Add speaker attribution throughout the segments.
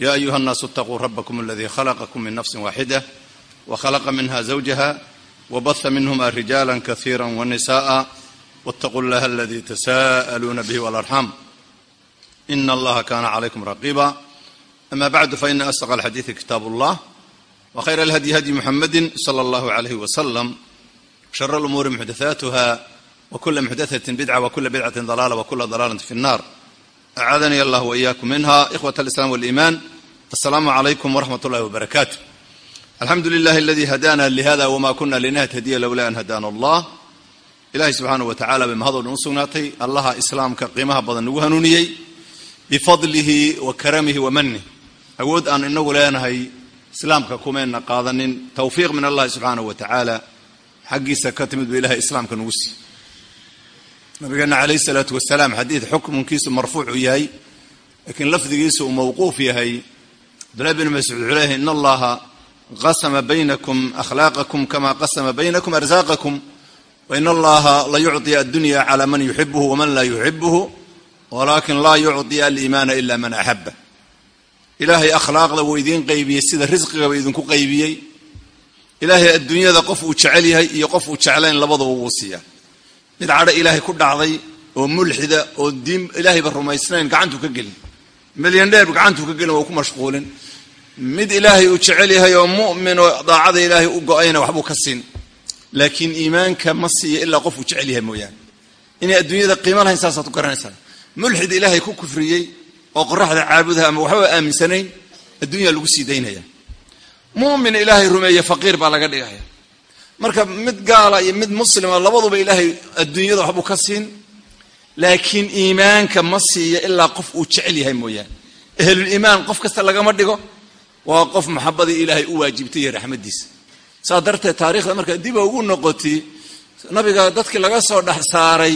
Speaker 1: يا أيها الناس اتقوا ربكم الذي خلقكم من نفس واحدة وخلق منها زوجها وبث منهما رجالا كثيرا ونساء واتقوا الله الذي تساءلون به والأرحام إن الله كان عليكم رقيبا أما بعد فإن أصدق الحديث كتاب الله وخير الهدي هدي محمد صلى الله عليه وسلم شر الأمور محدثاتها وكل محدثة بدعة وكل بدعة ضلالة وكل ضلالة في النار acaadani allah wiyaakum minha ikhwat alislaam waliiman assalaamu calaykum waraxmat ullahi wbarakaatu alxamdu lilahi aladii hadana lihada wma kuna linahtadiya lowla an hadana allah ilahay subxaanau watacaala bay mahadoo dhan u sugnaatay allaha islaamka qiimaha badan nagu hanuuniyey bifadlihi wa karamihi wa manih awood aan inagu leenahay islaamka kumayna qaadanin towfiiq min allahi subxaanau wa xaggiisa ka timid buu ilahay islaamka nagu siiy nabigeena calayhi salaatu wasalaam xadiid xukunkiisu marfuucu yahay laakiin lafdigiisu uu mawquuf yahay. Cabdullahi bin mascuud wuxuu leeyahay in allaha qasama baynakum akhlaaqakum kama qasama baynakum arsaaqakum wain allaha la yucطi addunya cala man yuxibuhu waman laa yuxibuhu walakin laa yucطi aliimaana ila man axaba ilaahay akhlaaqda wuu idiin qaybiyey sida risqigaba idinku qaybiyey. Ilaahay adduunyada qof uu jecel yahay iyo qof uu jeclayn labadaba wuu siiyaa mid cadho ilaahay ku dhacday oo mulxida oo diin ilaahayba rumaysnayn gacantuu ka gelin. Milyan dheer gacantuu ka gelin waa ku mashquulin. Mid ilaahay uu jecel yahay oo mu'min oo daacada ilaahay u go'ayna waxbuu ka siin. Laakiin iimaanka ma siiya ilaa qofuu jecel yahay mooyaane. Inay adduunyada qiimo lahayn saasaad ku garanaysaa. Mulxid ilaahay ku kufriyey oo qoraxda caabudaha ama waxbaba aaminsanayn adduunyaa lagu sii daynaya. Mumin ilaahay rumeeye faqiir baa laga dhigaya marka mid gaala iyo mid muslima labaduba ilaahay adduunyada waxbuu ka siin. Laakiin iimaanka ma siiya ilaa qof uu jecel yahay mooyaane. Ahluliimaan qof kasta lagama dhigo waa qof maxabadii ilaahay u waajibtay iyo raxmadiisa. Saa darteed taarikhda markaa diba ugu noqoti nabiga dadkii laga soo dhex saaray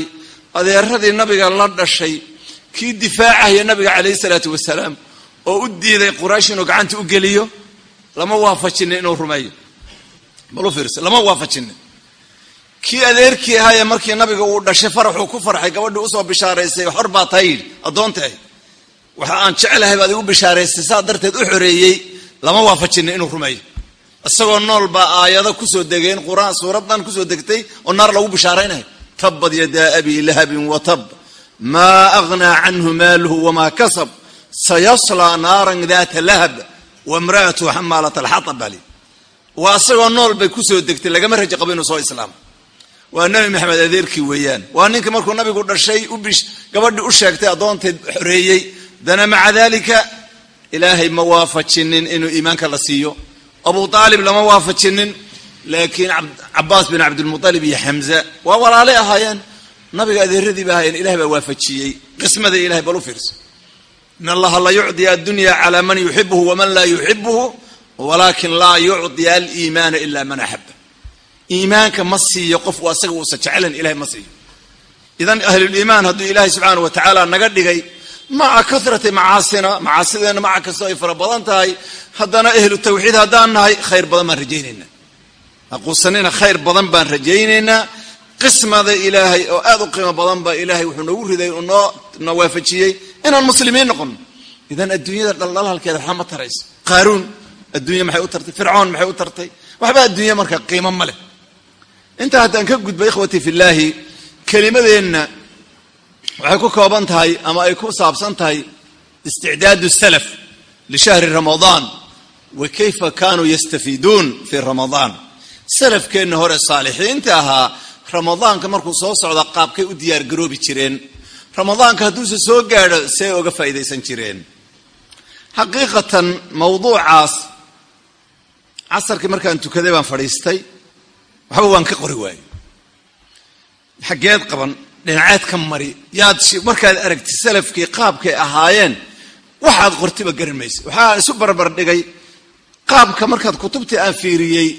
Speaker 1: adeeradii nabiga la dhashay kii difaacahaya nabiga calayhi salaatu wasalaam oo u diiday quraysh inuu gacanta u geliyo lama waafajinin inuu rumeeyo malu fiirsa lama waafajinin kii adeerkii ahaaye markii nabiga uu dhashay faraxuu ku farxay gabadhii u soo bishaaraysay xor baa tahay yidhi addoonta ahy waxa aan jecelahay baad igu bishaaraysay saa darteed u xoreeyey. Lama waafajinin inuu rumeeyo. Isagoo nool baa aayado ku soo degeen qur'aan suuradan ku soo degtay oo naar lagu bishaaraynayo tabad yadaa abi lahabin watab maa aghnaa canhu maaluhu wamaa kasab. Sayaslaa naaran daata lahab wamraatuhu xamaalat alxatab bali waa isagoo nool bay ku soo degtay lagama rajo qabo inuu soo islaamo. Waa nebi maxamed adeerkii weeyaan. Waa ninka markuu nabigu dhashay gabadhii u sheegtay addoonteed xoreeyey dana maca dalika ilaahay ma waafajinin inuu iimaanka la siiyo. Abu aalib lama waafajinin laakiin cabaas bin cabdilmualib iyo xamza waa walaalay ahaayeen. Nabiga adeeradiiba ahaayeen ilahay baa waafajiyey. Qismada ilahay bal u fiirso. In allaha la yucdi addunya cala man yuxibuhu waman laa yuxibuhu walakin laa yucdi aliimaana ila man axaba iimaanka ma siiyo qof asaga uusa jeclan ilahay ma siiyo. Idan ahluliimaan hadduu ilaahay subxaana wa tacaala naga dhigay maca karati macaasina macaasideenna maca kastoo ay fara badan tahay haddana ahlu tawxiid haddaan nahay khayr badan baan rajaynaynaa aquusanina khayr badan baan rajaynaynaa qismada ilaahay oo aad u qiimo badan ba ilaahay wuxuu noogu riday noo na waafajiyey inaan muslimiin noqono idan adduunyada dhaldhalhalkeeda waxba ma tarayso. Qaaruun adduunya maxay u tartay? Fircoon maxay u tartay? Waxba adduunya marka qiimo ma leh. Intaa haddaan ka gudba ikhwatii fillaahi kelimadeenna waxay ku kooban tahay ama ay ku saabsan tahay isticdaadu salaf lishahri ramadaan wa kayfa kaanuu yastafiiduun fi ramadaan salafkeenna hore saalixiinta ahaa ramadaanka markuu soo socda qaabkay u diyaargaroobi jireen. Ramadaanka hadduuse soo gaadho see oga faa'iidaysan jireen. Xaqiiqatan mawduucaas casarkii markaan tukaday baan fadhiistay waxba waan ka qori waayey. Xaggeed qaban dhinaceed ka mari yaad markaad aragti salafkii qaabkay ahaayeen waxaad qortiba garan maysa. Waxaan isu barbar dhigay qaabka markaad kutubtii aan fiiriyey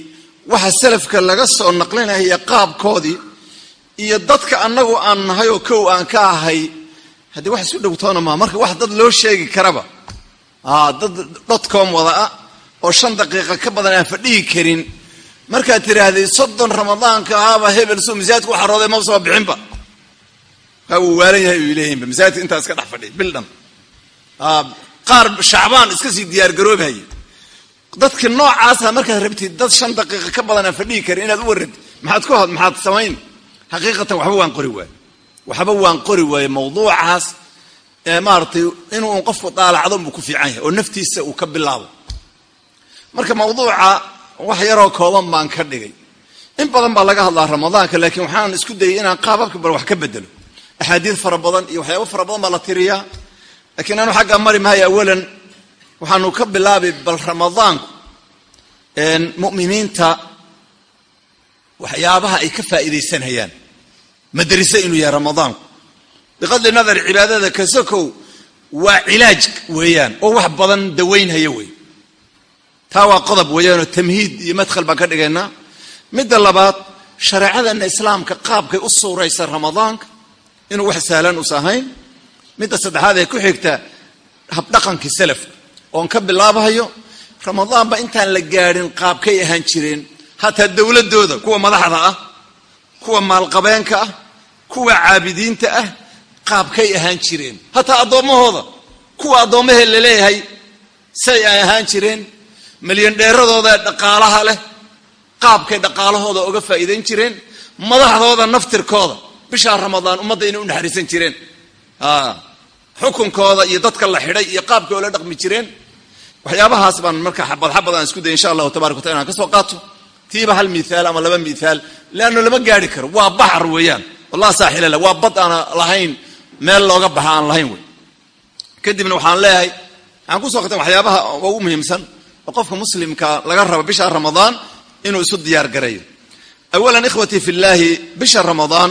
Speaker 1: waxa salafka laga soo naqlinaya qaabkoodii iyo dadka annagu aan nahay oo kow aan ka ahay haddii wax isu dhowtoona maa marka wax dad loo sheegi karaba. Dad dotcom wada ah oo shan daqiiqa ka badan aan fadhihi karin. Markaad tidhaahday soddon ramadaanka ahaaba hebel suu masaajidka u xarooday ma soo bixinba. Kaa wuu waalan yahay uy leeyihinba masaajidka intaa iska dhex fadhiya bil dhan qaar shacbaan iska sii diyaargaroobhaya dadka noocaasa markaad rabtid dad shan daqiiqa ka badan aan fadhihi karin inaad u warrantid maxaad ku had maxaad samayn. Xaqiiqatan waxba waan qori waaye waxba waan qori waaye mawduucaas. Maaratay inuu qofku daalacdo buu ku fiican yahay oo naftiisa uu ka bilaabo marka mawduuca wax yaroo kooban baan ka dhigay. In badan baa laga hadlaa ramadaanka laakiin waxaan isku dayay inaan qaababka bal wax ka bedelo axaadiid fara badan iyo waxyaaba fara badan baa la tiriyaa. Laakiin anu xaggaa mari maayo awalan waxaanu ka bilaabay bal ramadaanku mu'miniinta waxyaabaha ay ka faa'iidaysanayaan. Madrase inuu yahay ramadaanku? Biqadri nadar cibaadada kasakow waa cilaaj weeyaan oo wax badan dawaynhaya wey taa waa qodob weeyaanoo tamhiid iyo madkhal baan ka dhigaynaa. Midda labaad shareecadana islaamka qaabkay u suuraysa ramadaanka inuu wax sahlan us ahayn midda saddexaad ee ku xigta habdhaqankii salafka oon ka bilaabahayo ramadaanba intaan la gaadhin qaabkay ahaan jireen hataa dowladooda kuwa madaxda ah kuwa maalqabeenka ah kuwa caabidiinta ah qaabkay ahaan jireen hataa addoommahooda kuwa addoommahee la leeyahay say ay ahaan jireen milyan dheeradooda dhaqaalaha leh qaabkay dhaqaalahooda uga faa'iidayn jireen madaxdooda naftirkooda bishaa ramadaan ummadda inay u naxariisan jireen. Xukunkooda iyo dadka la xidhay iyo qaabkay oola dhaqmi jireen. Waxyaabahaas baan marka xabad xabad aan isku daya insha allahu tabarak watala inaan ka soo qaato. Tiiba hal miaal ama laba miaal leanno lama gaari karo. Waa baxar weeyaan. Wallah saaxilala waa bad aana lahayn meel looga baxa aan lahayn wey. Kadibna waxaan leeyahay waxaan ku soo qatay waxyaabaha ugu muhiimsan oo qofka muslimka laga rabo bisha ramadaan inuu isu diyaar gareeyo awalan ikhwatii fi llaahi bisha ramadaan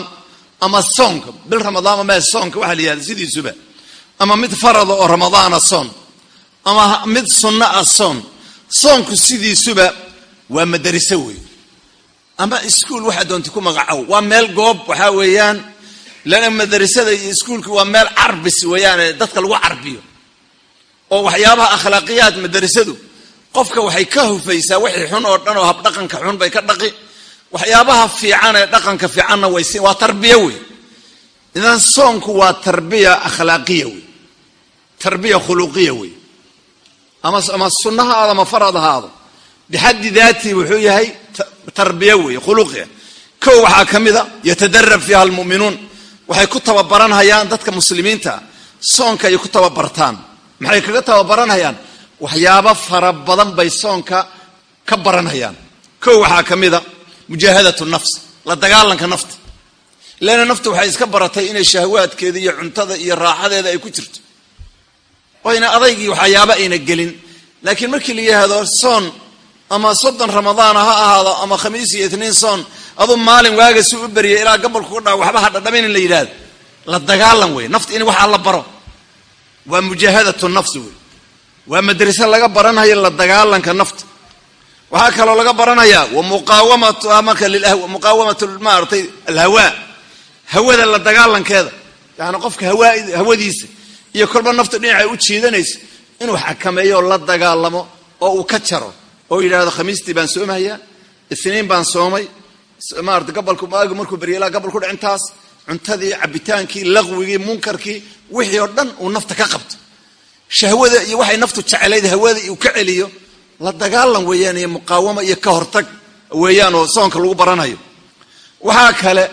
Speaker 1: ama soonka bil ramadaan ama soonka waxaa la yihahda sidiisuba. Ama mid farada oo ramadaana soon ama mid sunno ah soon. Soonku sidiisuba waa madariso wey ama iskuol waxaa doonta ku magacow waa meel goob waxaa weeyaan. Lana madrasada iyo iskuolka waa dadka lagu carbiyo. Oo waxyaabaha akhlaaqiyaad madrasadu qofka waxay ka hufaysaa wixii xun oo dhan oo habdhaqanka xun bay ka dhaqi. Waxyaabaha fiican ee dhaqanka fiicanna waa tarbiya wey. Idan soonku waa tarbiya akhlaaqiya wey. Tarbiya khuluqiya wey. Ama sunna ha aado ama farad ha bixaddi daatii wuxuu yahay tarbiya wey khuluqiya. Kow waxaa ka mida yatadarab fiiha almu'minuun. Waxay ku tababaranhayaan dadka muslimiinta. Soonka ay ku tababartaan. Maxay kaga tababaranhayaan waxyaabo fara badan bay soonka ka baranhayaan kow waxaa ka mida mujaahadat nafs la dagaalanka nafta. Leanna nafta waxay iska baratay inay shahwaadkeeda iyo cuntada iyo raaxadeeda ay ku jirto. Oyna adaygii waxyaaba ayna gelin laakiin markii la yidhaahdo soon ama soddon ramadaana ha ahaado ama khamiis iyo itniin soon aduu maalin waaga si u beriyay ilaa gabolku ku dhaa waxba ha dhadhamin in la yidhaahdo. La dagaalan wey nafta in waxaa la baro. Waa mujaahadatu nafsi wey waa madrase laga baranhayo la dagaalanka nafta. Waxaa kaloo laga baranayaa wa muqaawamatuha marka muqaawamatu maaratay alhawaa hawada la dagaalankeeda yani qofka hawadiisa iyo kolba nafta dhinacay u jiidanaysa inuu xakameeyo la dagaalamo oo uu ka jaro oo yidhahdo khamiistii baan soomahayaa isniin baan soomay maarata gabalku maagu markuu ku dhicintaas cuntadii cabitaankii laqwigii munkarkii wixii oo dhan uu nafta ka qabto shahwada iyo waxay naftu jecelayd hawada uu ka celiyo la dagaalan weeyaan iyo muqaawamo iyo ka hortag weeyaan oo soonka lagu baranayo. Waxaa kale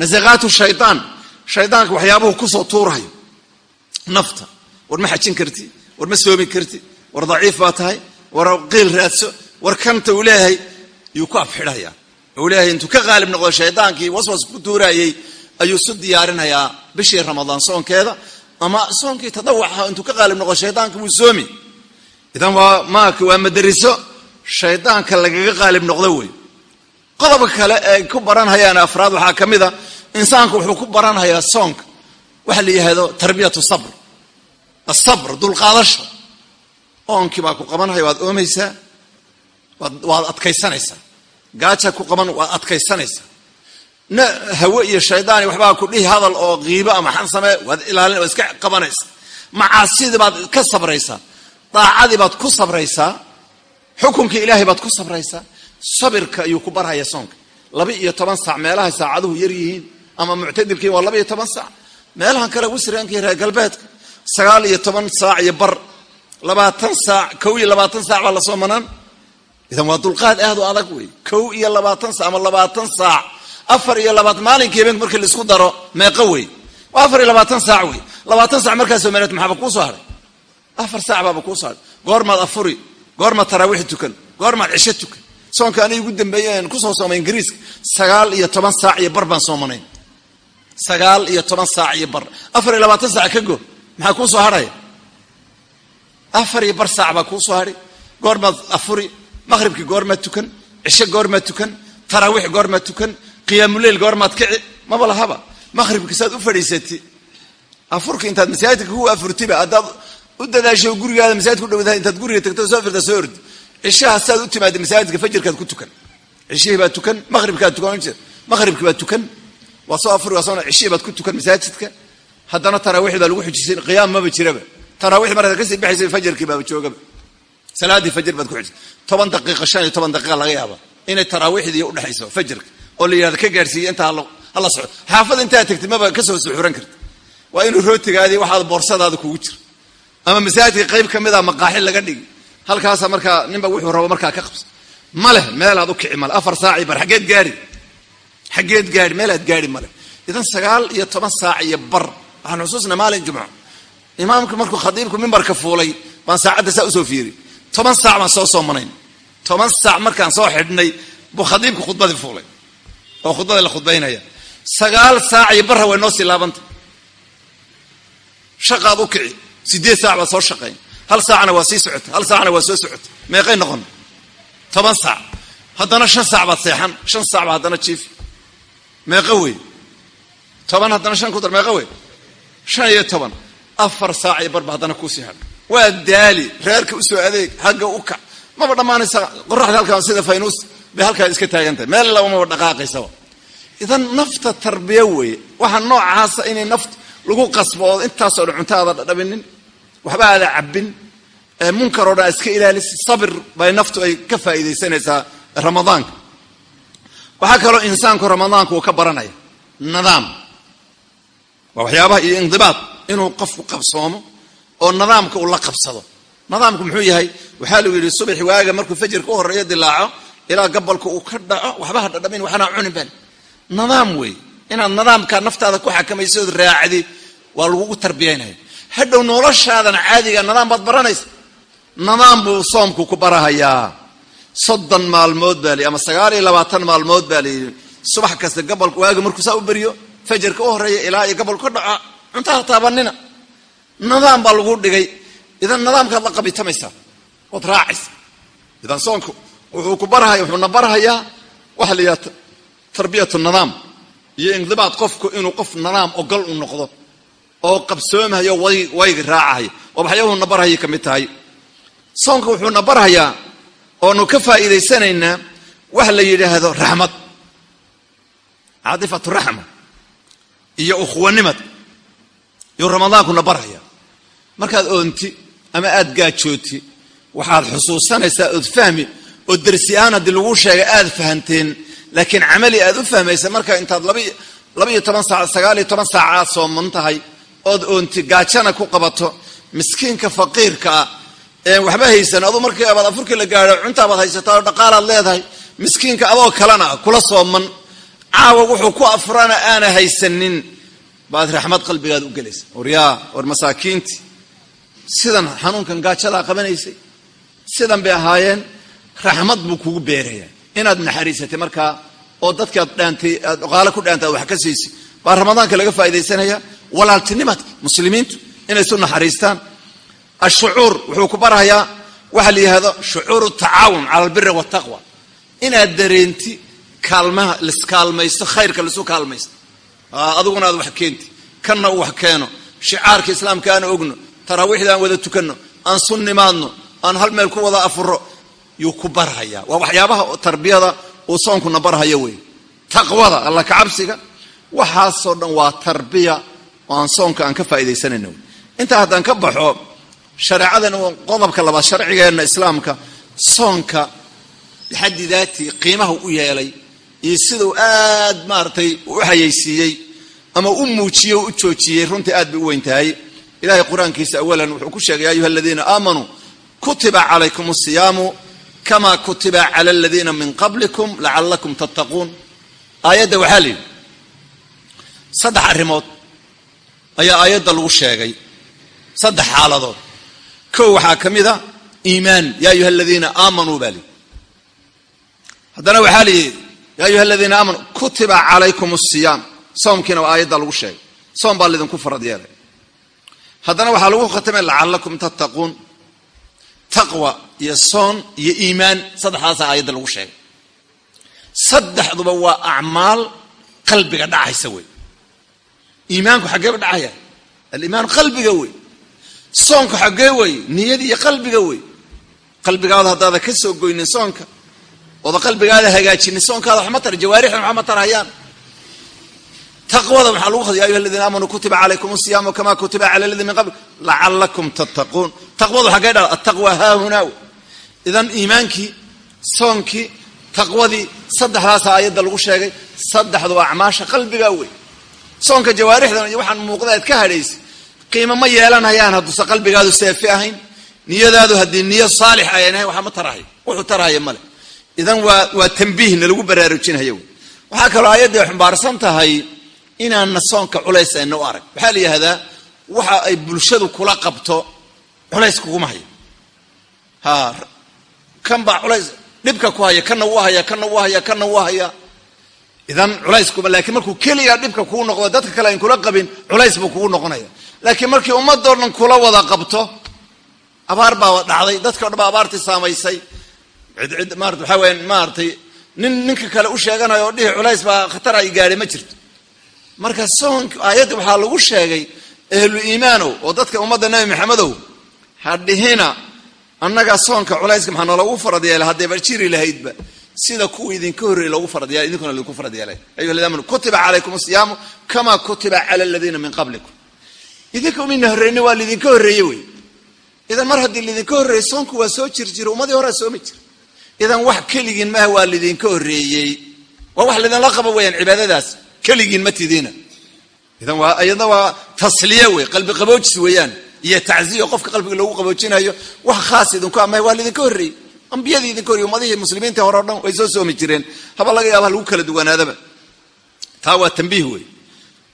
Speaker 1: nasaqaatu shaydaan shaydaanka waxyaabuhu ku soo tuurayo. Nafta. War ma xajin karti war ma soomi karti war daciif baa tahay war qiil raadso war kanta uu leeyahay yuu ku afxidhaya. Uu leeyahay intuu ka qaalib noqdo shaydaankii waswas ku tuurayey ayuu isu diyaarinayaa bishii ramadaan soonkeeda ama soonkii tadawaca intuu ka qaalib noqdo shaydaanka wuu soomi. Idan waa maarka waa madariso shaydaanka lagaga qaalib noqdo wey. Qodobka kale ay ku baranhayaan afraad waxaa ka mid a insaanku wuxuu ku baranhayaa soonka waxa la yidhaahdo tarbiyatu sabr. Asabr dulqaadasho. Oonkii baa ku qabanhaya waad oomaysaa
Speaker 2: waad adkaysanaysaa. Gaaja ku qaban waad adkaysanaysaa na hawe iyo shaydaani waxbaa ku dhihi hadal oo qiibo ama xan samee waad ilaalin waad iska qabanaysaa macaasidii baad ka sabraysaa. Daacadii baad ku sabraysaa. Xukunkii ilaahay baad ku sabraysaa. Sabirka ayuu ku barhaya soonka. Laba iyo toban saac meelaha saacaduhu yar yihiin ama muctadilkiin waa laba iyo toban saac. Meelahan kale wisranka iyo reer galbeedka sagaal iyo toban saac iyo bar. Labaatan saac kow iyo labaatan saac baa la soo manaan. Idan waa dulqaad aad u adag wey kow iyo labaatan saac ama labaatan saac afar iyo labaatan maalinkii habeenka markii la isku daro meeqo wey waa afar iyo labaatan saac wey labaatan sac markaa soomaliyeed maxaaba kuusoo hadhay afar saac baaba kuusoo hadhay goormaad afuri goormaad taraawiix tukan goormaad cisho tukan. Soonka aniga ugu ku soo soomay ingiriiska sagaal iyo toban saac iyo bar baan soomanayn sagaal iyo toban saac iyo bar. Afar iyo labaatan saac ka go maxaa kuusoo hadhaya afar iyo bar saac baa kuusoo hadhay goormaad afuri maqhribkii goormaad tukan cisho goormaad tukan taraawiix goormaad tukan qiyaamuleyl goormaad kici maba lahaba. Maqhribki saad u fadhiisati afurka intaad masaajidka ku afurtiba haddaad u dadaasho gurigaada masaajidka udhawdaa intaad guriga tagto soo firta soo ordi. Cishaha saad u timaada masaajidka fajirkaad ku tukan. Cishihii baad tukan maqhribkaad tukan maqhribki baad tukan. Waa soo afuri waa soo cishihii baad ku tukan masaajidka. Haddana taraawiix baa lagu xujisay qiyaam maba jiraba. Taraawiix markaad ka sii baxaysa fajirkii baaba joogaba. Salaadii fajir baad ku xujisay. Toban daqiiqa shan iyo toban daqiiqa laga yaaba inay taraawiixdii udhexayso fajirka oo la yidhahdo ka gaarsiiya intaa hala socdo xaafada intaad tagtid maba ka soo suxuran karta waa inuu rootigaadii waxaad boorsadaada kugu jira ama masaajidka qayb ka mida maqaaxi laga dhigi. Halkaasa markaa ninba wuxuu rabo markaa ka qabsa ma leh meelaad u kici male afar saaci bar xaggeed gaari xaggeed gaari meelaad gaari male idan sagaal iyo toban saac iyo bar waxaan xusuusna maalin jumco imaamku markuu khadiibku mimbarka fuulay baan saacadda saa u soo fiiri. Toban saac baan soo soomanayn. Toban saac markaan soo xidhnay buu khadiibku khudbadii fuulay oo khudbadii la khudbaynaya. Sagaal saac iyo barra way noo sii laabanta shaqaad u kici. Sideed saac baad soo shaqayn hal saacna waa sii socota hal saacna waa soo socota meeqay noqon? Toban saac. Haddana shan saac baad seexan. Shan saac baa haddana jiif. Meeqo wey toban haddana shan ku dar meeqo wey shan iyo toban. Afar saac iyo barba haddana kuusii hadha waa daali. Reerka u soo adeeg. Hagga u kac. Maba dhammaanaysa qoraxda halkaa sida faynuus bay halkaa iska taagan tahay meel laba maba dhaqaaqaysaba idan nafta tarbiya weeye waxaa noocaasa inay naft lagu qasbo oo intaasoo dhan cunto aada dhadhabinin waxba aada cabbin. Munkar oo dhan iska ilaalisi sabir bay naftu ay ka faa'iidaysanaysaa ramadaanka. Waxaa kaloo insaanku ramadaanka uu ka baranaya nidaam waa waxyaabaha iyo indibaad inuu qofku qabsoomo oo nidaamka uu la qabsado. Nidaamku muxuu yahay? Waxaa lagu yidhi subaxi waaga markuu fajirka u horreeyo dilaaco ilaa gabalka uu ka dhaco waxba ha dhadhamin waxna cunin baan nidaam wey inaad nidaamkaa naftaada ku xakamayso ood raacdi waa lagugu tarbiyaynaya hadhow noloshaadana caadiga nidaam baad baranaysa. Nidaam buu soomku ku barahayaa. Soddon maalmood baa li ama sagaal iyo labaatan maalmood baa layidhi subax kasta gabalka waaga markuu saa u beriyo fajarka u horreeya ilaa iyo gabalku ka dhaco cuntaha taabanina. Nidaam baa lagu dhigay. Idan nidaamkaad la qabitamaysaa ood raacaysa idan soonku wuxuu ku barahaya wuxuuna barhayaa waxa la yidhaha tarbiyatu nidaam iyo indibaad qofku inuu qof nidaam ogol u noqdo oo qabsoomahayo wayga raacahaya oo waxyaabuhuna barhaya ka mid tahay. Soonka wuxuuna barhayaa oonu ka faa'iidaysanaynaa waxa la yidhaahdo raxmad. Caadifatu raxma iyo ukhwanimad iyuu ramadaankuna barhaya markaad oonti ama aad gaajooti waxaad xusuusanaysaa ood fahmi oo darsi-aan haddii laguu sheegay aad fahanteen laakiin camali aad u fahmaysa marka intaad laba iyo toban saac sagaal iyo toban saac aad sooman tahay ood oonti gaajana ku qabato miskiinka faqiirka ah ee waxba haysan aduu markii abaad afurkii la gaadho cuntaabaad haysataa oo dhaqaalaad leedahay miskiinka adoo kalena kula sooman. Caawa wuxuu ku afurana aana haysanin. Baad raxmad qalbigaad u gelaysa waryaa war masaakiintii sidan xanuunkan gaajadaa qabanaysay. Sidan bay ahaayeen raxmad buu kugu beeraya. Inaad naxariisatay markaa oo dadkaad dhaantay aad dhaqaale ku dhaantay ad wax ka siisay baa ramadaanka laga faaidaysanaya walaaltinimadka muslimiintu inay isu naxariistaan. Ashucuur wuxuu ku barhayaa waxaa la yihahdo shucuuru tacaawun cala albiri waltaqwa inaad dareenti kaalmaha liskaalmaysto khayrka laisu kaalmaysto. Adiguna aad wax keenti. Kanna uu wax keeno. Shicaarka islaamka aan ogno. Taraawiixda aan wada tukanno. Aan sunnimaadno aan hal meel ku wada afuro yuu ku barhayaa waa waxyaabaha tarbiyada uu soonkuna barhaya wey taqwada alla kacabsiga waxaasoo dhan waa tarbiya oo aan soonka aan ka faaidaysanayna wey intaa haddaan ka baxo shareecadan qodobka labaad sharcigeenna islaamka soonka bixaddi daati qiimaha u yeelay iyo sidau aad maaratay u hayaysiiyey ama u muujiyey u joojiyey runtii aad bay u weyn tahay. Ilahay qur'aankiisa awalan wuxuu ku sheegay ayuha aladiina aamanuu kutiba calaykum asiyaamu kama kutiba cala aladiina min qablikum lacalakum tattaquun aayadda waxaa la yidhi saddex arrimood ayaa aayadda lagu sheegay saddex xaaladood kow waxaa ka mid a iimaan ya ayuha aladiina aamanuu baa lihi haddana waxaa la yidhi ya ayuha aladiina aamanuu kutiba calaykum asiyaam soomkiina waa aayadda lagu sheegay soom baa laydinku farad yeelay haddana waxaa lagu khatamay lacalakum tattaquun taqwa iyo soon iyo iimaan saddexdaasaa aayadda lagu sheegay. Saddexduba waa acmaal qalbiga dhacaysa wey. Iimaanku xaggeeba dhacaya? Aliimaan qalbiga wey. Soonku xaggee wey niyada iyo qalbiga wey. Qalbigaada haddaada ka soo goynin soonka ooda qalbigaada hagaajinin soonkaada waxma tar jawaarixda waxma tarhayaan taqwada waxaa lagu khad ya ayuha aladiina aamanuu kutiba calaykum asiyaamu kama kutiba cala aladiina min qabl lacalakum tattaquun taqwadu xaggee dhala attaqwa haahunaa idan iimaankii soonkii taqwadii saddexdaasa aayadda lagu sheegay saddexdu acmaasha qalbiga wey soonka jawaarixdan iyo waxaan muuqda aad ka hadhaysa qiimo ma yeelanayaan hadduusa qalbigaadu seefi ahayn niyadaadu haddii niyo saalix ayan ahayn waxaa ma tarahay wuxuu tarahaya male idan waa waa tambiihna lagu baraarujinhayo waxaa kaloo aayadda ay xumbaarsan tahay inaana soonka culays ayna u arag. Waxaa la yihahdaa waxa ay bulshadu kula qabto culays kuguma hayo. Ha kan baa culays dhibka ku haya kana wuu haya kana wuu haya kana wuu haya. Idan culays kuma lakiin markuu keligaa dhibka kuu noqdo dadka kale ayn kula qabin culays buu kugu noqonaya. Laakiin markii ummadoo dhan kula wada qabto abaar baa dhacday dadka o dhan baa abaartii saamaysay. Cidcid maarata waxaa weya maaratay nin ninka kale u sheeganayo oo dhihi culays baa khatar ay gaadhay ma jirto marka soonka aayadda waxaa lagu sheegay ahlu iimaanow oo dadka ummadda nebi maxamedow ha dhihina annaga soonka culayska maxaa noologu farad yeelay? Haddayba jiri lahaydba sida kuwa idinka horreeyey loogu farad yeelay idinkuna laydinku farad yeelay. Ayuha amanu kutiba calaykum asiyaamu kama kutiba cala aladiina min qablikum. Idinka umina horreyna waa laydinka horreeye wey. Idan mar haddii laydinka horreeyey soonku waa soo jir jira ummadii horea soomi jira idan wax keligiin maaha waa laydinka horreeyey. Waa wax laydinla qabo weyaan cibaadadaas keligiin ma tidiina iyadna waa tasliye wey qalbi qaboojis weeyaan. Iyo tacziyo qofka qalbiga loogu qaboojinayo wax khaas idinku amahay waa laydinka horreeyey. Ambiyadii idinka horreyey ummadihii muslimiinta hore o dhan way soo soomi jireen. Haba laga yaaba lagu kala duwanaadaba. Taa waa tambiih wey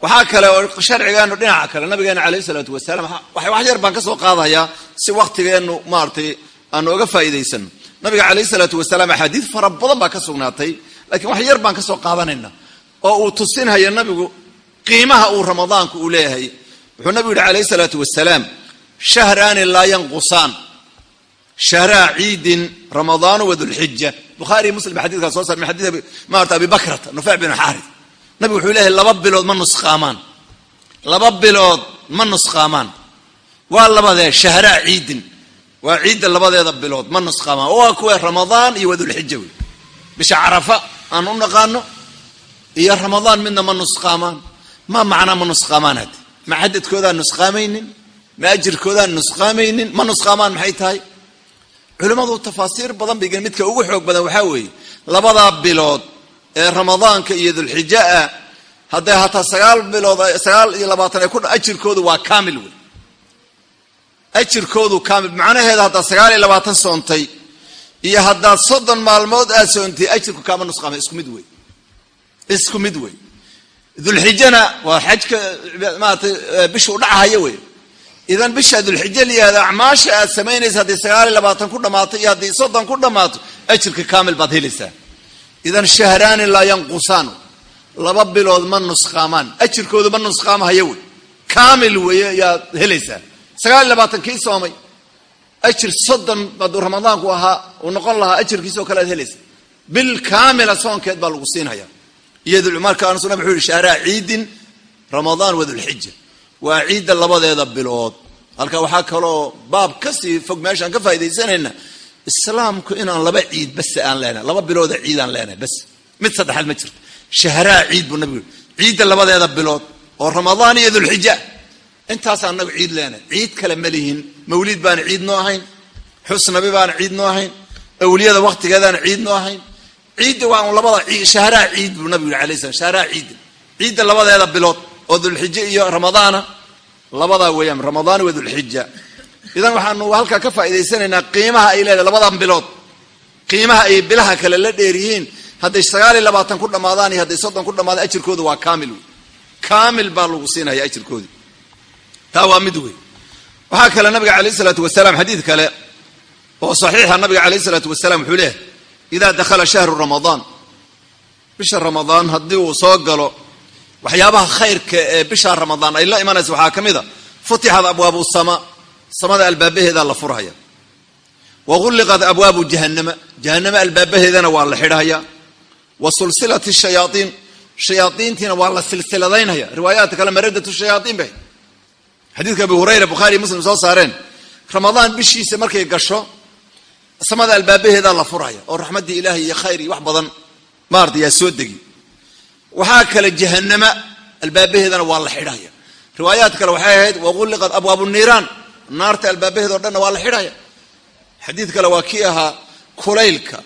Speaker 2: waxaa kale oo sharcigeenu dhinaca kale nabigeena caleyh isalaatu wasalaam wax yar baan ka soo qaadayaa si waktigeenu maaratay aanu oga faa'iidaysano nabiga caleyh isalaatu wasalaam axaadiid fara badan baa ka sugnaatay lakiin wax yar baan ka soo oo uu tusinhayo nabigu qiimaha uu ramadaanku uu leeyahay. Wuxuu nabigu yihi calayh isalaatu wasalaam shahraani laa yanqusaan. Shahraa ciidin ramadaanu wa dulxija bukhaariy muslim ba xadidkaa soo sar min xadiid maarata abi nufec bin xaarid nabigu wuxuu leeyahay laba bilood ma nusqaamaan. Laba bilood ma nusqaamaan. Waa labadee shahraa ciidin. Waa ciidda labadeeda bilood ma nusqaamaan. Waa kuwa ramadaan iyo wadulxija wey bisha carafa aan u naqaano iyo ramadaan midna ma nusqaamaan. Ma macnaa ma nusqaamaan haddi ma xadadkoodaan nusqaamaynin? Ma ajirkoodaan nusqaamaynin? Ma nusqaamaan maxay tahay? Culimmadu tafaasiir badan bay midka ugu xoog badan waxaa weeye labadaa bilood ee ramadaanka iyo dulxija ah hadday hataa sagaal bilood sagaal iyo labaatan ay ku ajirkoodu waa kaamil wey ajirkoodu kaamil macnaheeda haddaad sagaal iyo labaatan soontay iyo haddaad soddon maalmood aad soontay ajirku kaama nusqaamay isku mid wey isku mid wey. Dulxijana waa xajka maaratay bisha u dhacahaya wey. Idan bisha dulxija layihahda acmaasha aad samaynaysa haddii sagaal iyo labaatan ku dhammaato iyo haddii soddon ku dhammaato ajirka kaamil baad helaysaa. Idan shahraani laa yanqusaan laba bilood ma nusqaamaan. Ajirkoodu ma nusqaamahaya wey. Kaamil weeye ayaad helaysaa. Sagaal iyo labaatan kii soomay ajir soddon hadduu ramadaanku ahaa uu noqon lahaa ajirkiisoo kale aad helaysaa. Bil kaamila soonkeed baa lagu siinhaya marka anas nab wuxuu yihi shahraa ciidin ramadaan wa dulxija waa ciidda labadeeda bilood. Halka waxaa kaloo baab ka sii fog meeshaan ka faa'idaysanayna islaamku inaan laba ciid aan leenahay laba bilooda ciid aan leenahay bas. Mid saddexaad ma jirto. Shahraa ciid buu nabigu ciidda labadeeda bilood oo ramadaan iyo dulxija intaas anagu ciid leenahay. Ciid kale ma lihin. Mawliid baana ciid noo ahayn. Xusnabi baana ciid noo ahayn. Awliyada waktigeedaana ciid noo ahayn ciidda waa un labada shahraa ciid buu nabigu yiri alay slam shahraa ciidda ciidda labadeeda bilood oo dulxije iyo ramadaana labadaa weeyaan ramadaan wa dulxija idan waxaanu halkaa ka faa'idaysanaynaa qiimaha ay leedahay labadan bilood. Qiimaha ay bilaha kale la dheer yihiin hadday sagaal iyo labaatan ku dhammaadaan iyo hadday soddon ku dhamaadaan ajirkooda waa kaamil wey kaamil baa lagu siinaya ajirkoodii taa waa mid wey waxaa kale nabiga alayh isalaatu wasalaam xadiid kale oo saxiixa nabiga alayh isalaatu wasalaam wuxuu leeyahay idaa dakhala shahru ramadaan bisha ramadaan haddii uu soo galo waxyaabaha khayrka ee bisha ramadaan ay la imanaysa waxaa ka mid a futixat abwaabu sama samada albaabaheedaa la furhaya wa gulliqat abwaabu jahanama albaabaheedana waa la xidhaya wa sulsilat shayaaiin shayaaiintiina waa la silsiladaynaya riwaayaadka kale maradatu shayaaiin bay xadiidka abu hurayra bukhaariy muslim soo saareen ramadaan bishiisa markay gasho samada albaabaheedaa la furhaya oo raxmaddii ilaahay iyo khayr iyo wax badan maarata yaa soo degi. Waxaa kale jahanama albaabaheedana waa la xidhaya. Riwaayaad kale waxay ahayd wagulliqat abwaabu niiraan. Naarta albaabaheeda o dhanna waa la xidhaya. Xadiid kale waa kii ahaa kulaylka.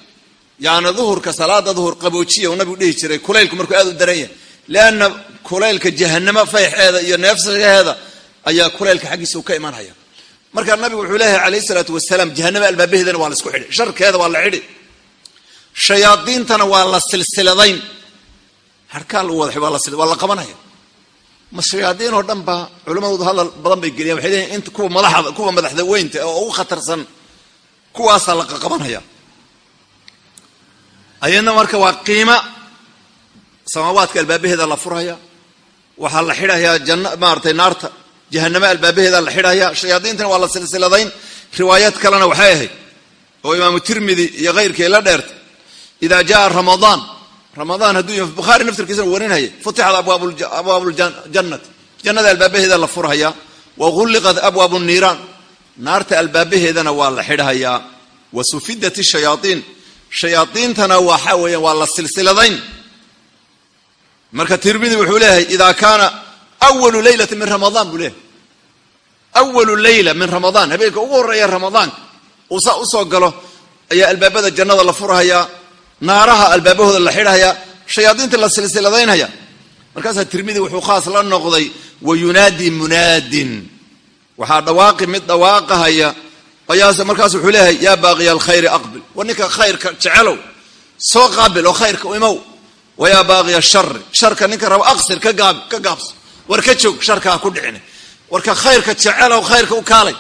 Speaker 2: Yani duhurka salaada duhur qaboojiya uu nabigu dhihi jiray kulaylku markuu aad u daran yahay. Leanna kulaylka jahanamo fayxeeda iyo neefsigeeda ayaa kulaylka xaggiisa u ka imanhaya markaa nabigu wuxuu leeyahay calayh salaatu wasalaam jahanama albaabaheedana waa la isku xidhi. Sharkeeda waa la xidhi. Shayaadiintana waa la silsiladayn. Harkaa lagu wada waa la qabanaya ma shayaadiin oo dhan ba culammadoodu hadal badan bay geliyan waxay leeyihiin inta kuwa madaxda kuwa madaxda weynta oo ugu khatarsan kuwaasaa la qaqabanaya ayadna marka waa qiima. Samaawaadka albaabaheeda la furhaya waxaa la xidhayaa janna maaratay naarta jahanamo albaabaheeda la xidhaya shayaadiintana waa la silsiladayn. Riwaayad kalena waxay ahayd oo imaamu tirmidi iyo keyrkii la dheertay ida jaa ramadaan. Ramadaan hadduu bukhaari naftirkiisana warinhaya futixat abwaabu jannada albaabaheeda la furhaya wa gulliqat abwaabu niiraan. Naarta albaabaheedana waa la xidhayaa. Wa sufidat shayaaiin shayaaiintana waxa weeyaan waa la silsiladayn. Marka tirmidi wuxuu leeyahay ida kaana walu leylati min ramadaan buu leeyahay awalu leyla min ramadaan habeenka ugu horreeya ramadaanka uu saa u soo galo ayaa albaabada jannada la furhayaa naaraha albaabahooda la xidhaya shayaadiinta la silsiladaynaya markaasaa tirmidi wuxuu khaas la noqday wa yunaadi munaadin waxaa dhawaaqi mid dhawaaqahaya ayaase markaas wuxuu leeyahay yaa baaqiya alkhayri aqbil war ninka khayrka jecelow soo qaabil oo khayrka imow wa yaa baaqiya shari sharka ninka rabo aqsir ka gaabso war ka joog sharka ha ku dhicine war ka khayrka jecelow khayrka u kaalay.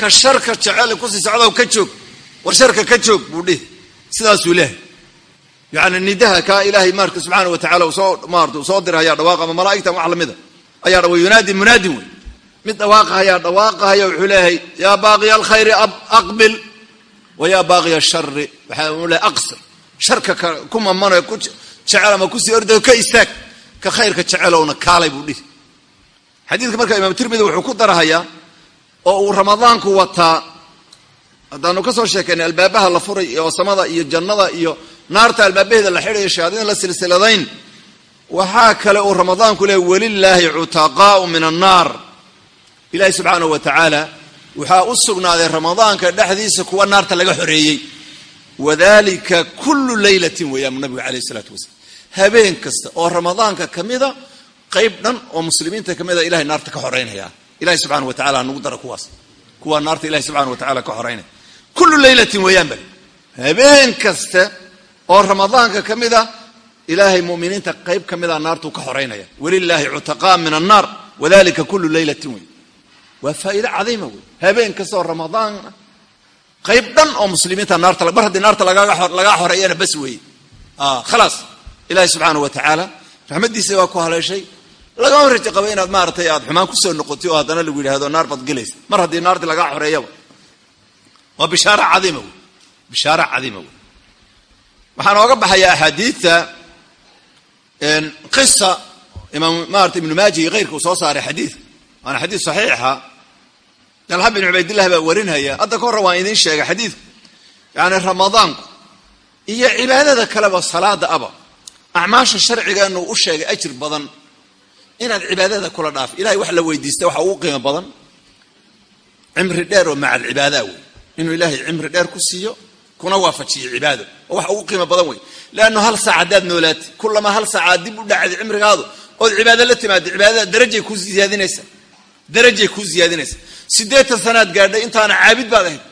Speaker 2: Ka sharka jecel ku sii socdow ka joog. War sharka ka joog buu dhihi. Sidaasuu leehay yani nidaha kaa ilaahay maarka subxaana wa tacala soo maarata soo dirahaya dhawaaqa ama malaa'igtan wax lamida ayaa wa yunaadi munaadin wey. Mid dhawaaqahaya dhawaaqahaya wuxuu leeyahay yaa baaqiya alkhayri aqbil. Wa yaa baaqiya shari waxaa lehay aqsir. Sharka ku mamanayo ku jecel ama ku sii ordayo ka istaag ka khayrka jecelowna kaalay buu dhihi. Xadiidka marka imaam tirmidi wuxuu ku darahayaa oo uu ramadaanku wataa haddaanu ka soo sheekaynay albaabaha la furay oo samada iyo jannada iyo naarta albaabaheeda la xidhayo shayaadiin la silsiladayn waxaa kale uu ramadaanku leey walilaahi cutaqaau min annaar ilaahi subxaanahu wa tacaala waxaa u sugnaaday ramadaanka dhexdiisa kuwa naarta laga xoreeyey. Wadalika kullu leylatin weeyaan nabigu caleyh isalaatu wasalaam habeen kasta oo ramadaanka ka mida qayb dhan oo muslimiinta ka mida ilahay naarta ka xoreynaya ilahi subxana wa tacala hanugu dara kuwaas. Kuwaa naarta ilahi subxana wa tacala ka xoreynaya kullu leylatin weeyaan bal habeen kasta oo ramadaanka ka mid a ilaahay muminiinta qayb ka mida naartuu ka xoreynaya walilaahi cutaqaa min annaar wadalika kullu leylatin wey waa faa'iide cadiima wey. Habeen kasta oo ramadaan qayb dhan oo muslimiinta naarta mar haddii naarta lagaa xoreeyana bas weeye khalaas ilaahi subxaana wa tacaala raxmaddiisa waa ku haleeshay. Lagama rajo qabo inaad maaratay aad xumaan ku soo noqotay oo haddana lagu yidhahdo naar baad gelaysa mar haddii naarti lagaa xoreeyaba waa bishaara cadiima wey bishaara cadiima wey waxaan ooga baxayaa axaadiidta qisa imaam maarata ibnu maaji iyo keyrka uu soo saaray xadiidka waana xadiid saxiixa. Dalxa bin cubaydillah baa warinhaya hadda ka horre waan idiin sheegay xadiidka yani ramadaanku iyo cibaadada kaleba salaada aba acmaasha sharcigeenu u sheegay ajir badan inaad cibaadada kula dhaaf. Ilahay wax la weydiista waxa ugu qiimo badan. Cimri dheer oo maca alcibaadaa wey inuu ilaahay cimri dheer ku siiyo kuna waafajiyo cibaado. Oo wax ugu qiimo badan wey leanno hal saac haddaad noolaatid kullamaa hal saacaad dib u dhacday cimrigaadu. Ood cibaado la timaada cibaadada darajay ku ziyaadinaysa. Darajay kuu ziyaadinaysa. Siddeetan sanaad gaadhay intaana caabid baad ahayd.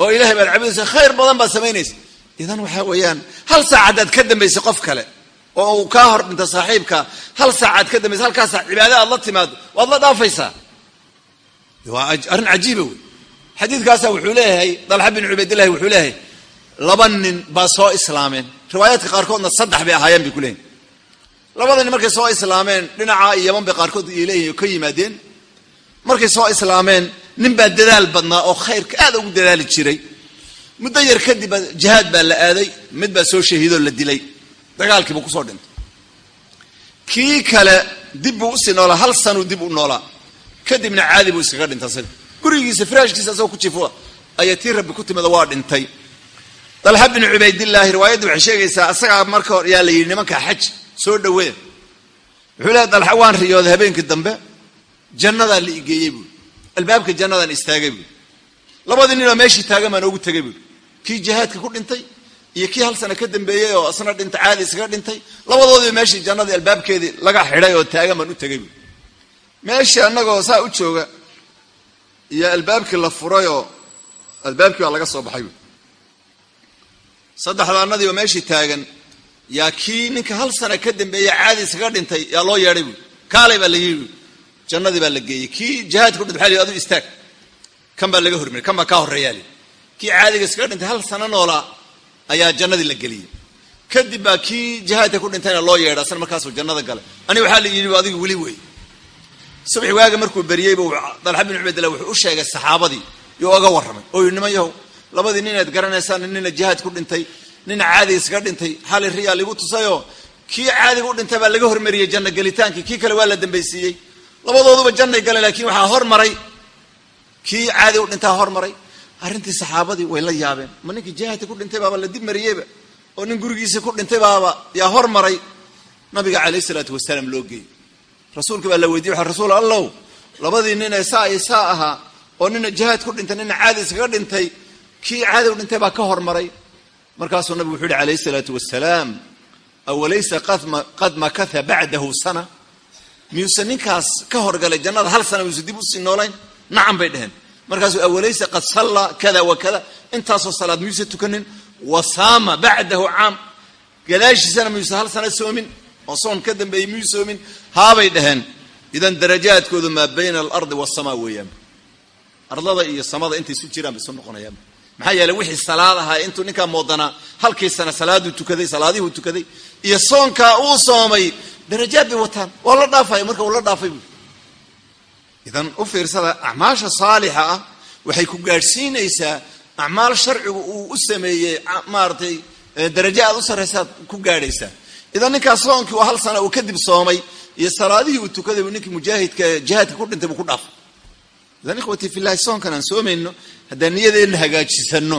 Speaker 2: Oo ilahay baad caabudaysa khayr badan baad samaynaysa. Idan waxaa weeyaan hal saac haddaad ka dambaysay qof kale oo uu kaa hor dhinta saaxiibka hal saacaad ka dambaysa halkaasaa cibaado aad la timaado waad la dhaafaysaa. Waa arrin cajiiba wey xadiidkaasa wuxuu leeyahay dalxa bin cubaydillahi wuxuu leeyahay laba nin baa soo islaameen. Riwaayaadka qaarkoodna saddex bay ahaayeen bay ku leeyihiin labada nin markay soo islaameen dhinaca yaman bay qaarkood ay leeyihiin ka yimaadeen. Markay soo islaameen nin baa dadaal badnaa oo khayrka aad ugu dadaali jiray. Muddo yar kadib jihaad baa la aaday mid baa soo shahiidoo la dilay dagaalkiibuu ku soo dhintay. Kii kale dib buu u sii noolaa hal sanuu dib u noolaa. Kadibna caadi buu iskaga dhintay asaga. Gurigiisa firaashkiisa asagoo ku jifo ayaa tii rabbi ku timida waa dhintay. Dalxa binu cubaydillaahi riwaayadda waxay sheegaysaa asagaa marka hor yaa la yidhi nimankaa xaj soo dhaweeya wuxuu leehay dalxa waan riyooday habeenkii dambe. Jannadaa la igeeyey buui albaabka jannadaan istaagay buui labadii ninoo meeshii taagan baan ogu tegay buui kii jihaadka ku dhintay iyo kii hal sana ka dambeeyey oo asna dhintay caadi iskaga dhintay labadoodiiba meeshii jannadii albaabkeedii laga xidhay oo taagan baan u tegay buui meeshii annagoo saa u jooga iyo albaabkii la furayoo albaabkii baa laga soo baxay buui saddexdaanadiiba meeshii taagan yaa kii ninka hal sana ka dambeeye caadi iskaga dhintay yaa loo yeedhay buui kaalay baa la yidhi buui jannadii baa la geeyey. Kii jihaadka kudhintay waa la adu istaag. Kan baa laga hormariyay kan baa kaa horreeyaa kii caadiga iskaga dhintay hal sano noolaa ayaa jannadii la geliyey. Kadib baa kii jihaadka ku dhintayna loo yeedha asna markaasuu jannada galay. Ani waxaa la yidhi adiga weli wey. Subaxi waaga markuu beriyeyba dalxa bin cubaydillah wuxuu u sheegay saxaabadii yuu oga warramay. Oo yidhi niman yahow labadii ninaad garanaysaan nina jihaad ku dhintay nina caadiga iskaga dhintay xali riyaa ligu tusayoo kii caadiga u dhintay baa laga hormariyey janno gelitaankii kii kale waa la dambaysiiyey. Labadooduba jannay galeen laakiin waxaa hormaray kii caadi u dhintaa hormaray arrintii saxaabadii way la yaabeen. Ma ninkii jihaadka ku dhintay baaba la dib mariyeyba? Oo nin gurigiisa ku dhintay baaba yaa hormaray? Nabiga calayh isalaatu wasalaam loo geeyey. Rasuulka baa la weydiye waxa rasuul allow labadii nin ee saa iyo saa ahaa oo nina jihaad ku dhintay nina caadi iskaga dhintay kii caadi u dhintay baa ka hormaray. Markaasuu nabigu wuxuu yihi calayh isalaatu wasalaam awalaysa qad makatha bacdahu sana? Miyuuse ninkaas ka horgalay jannada hal sana miyuuse dib u sii noolayn? Nacam bay dheheen markaasuu awalaysa qad sallaa kada wa intaasoo salaad miyuuse tukanin? Wa saama bacdahu caam. Gadaashiisana miyuuse hal sana soomin? Oo soon ka dambeeyey miyuu soomin? Haabay dhaheen. Idan darajaadkoodu maa bayna alardi wasamaa weeyaan. Ardada iyo samada intay isu jiraan isu noqonayaan. Maxaa yeeley wixii salaad ahaa intuu ninkaa moodanaa halkii sana salaaduu tukaday salaadihuu tukaday. Iyo soonkaa uu soomay darajaad bay wataan. Waa la dhaafaya marka uu la dhaafay buui idan u fiirsada acmaasha saalixa ah waxay ku gaadhsiinaysaa acmaal sharcigu uu u sameeyey maaratay darajo aad u sarraysaad ku gaadhaysaa. Idan ninkaa soonkii uu hal sana uu kadib soomay iyo salaadihii uu tukaday buu ninkii mujaahidka jihaadka ku dhintay buu ku dhaafay idan ikhwatii fillahi soonkan aan soomayno haddaan niyadeenna hagaajisano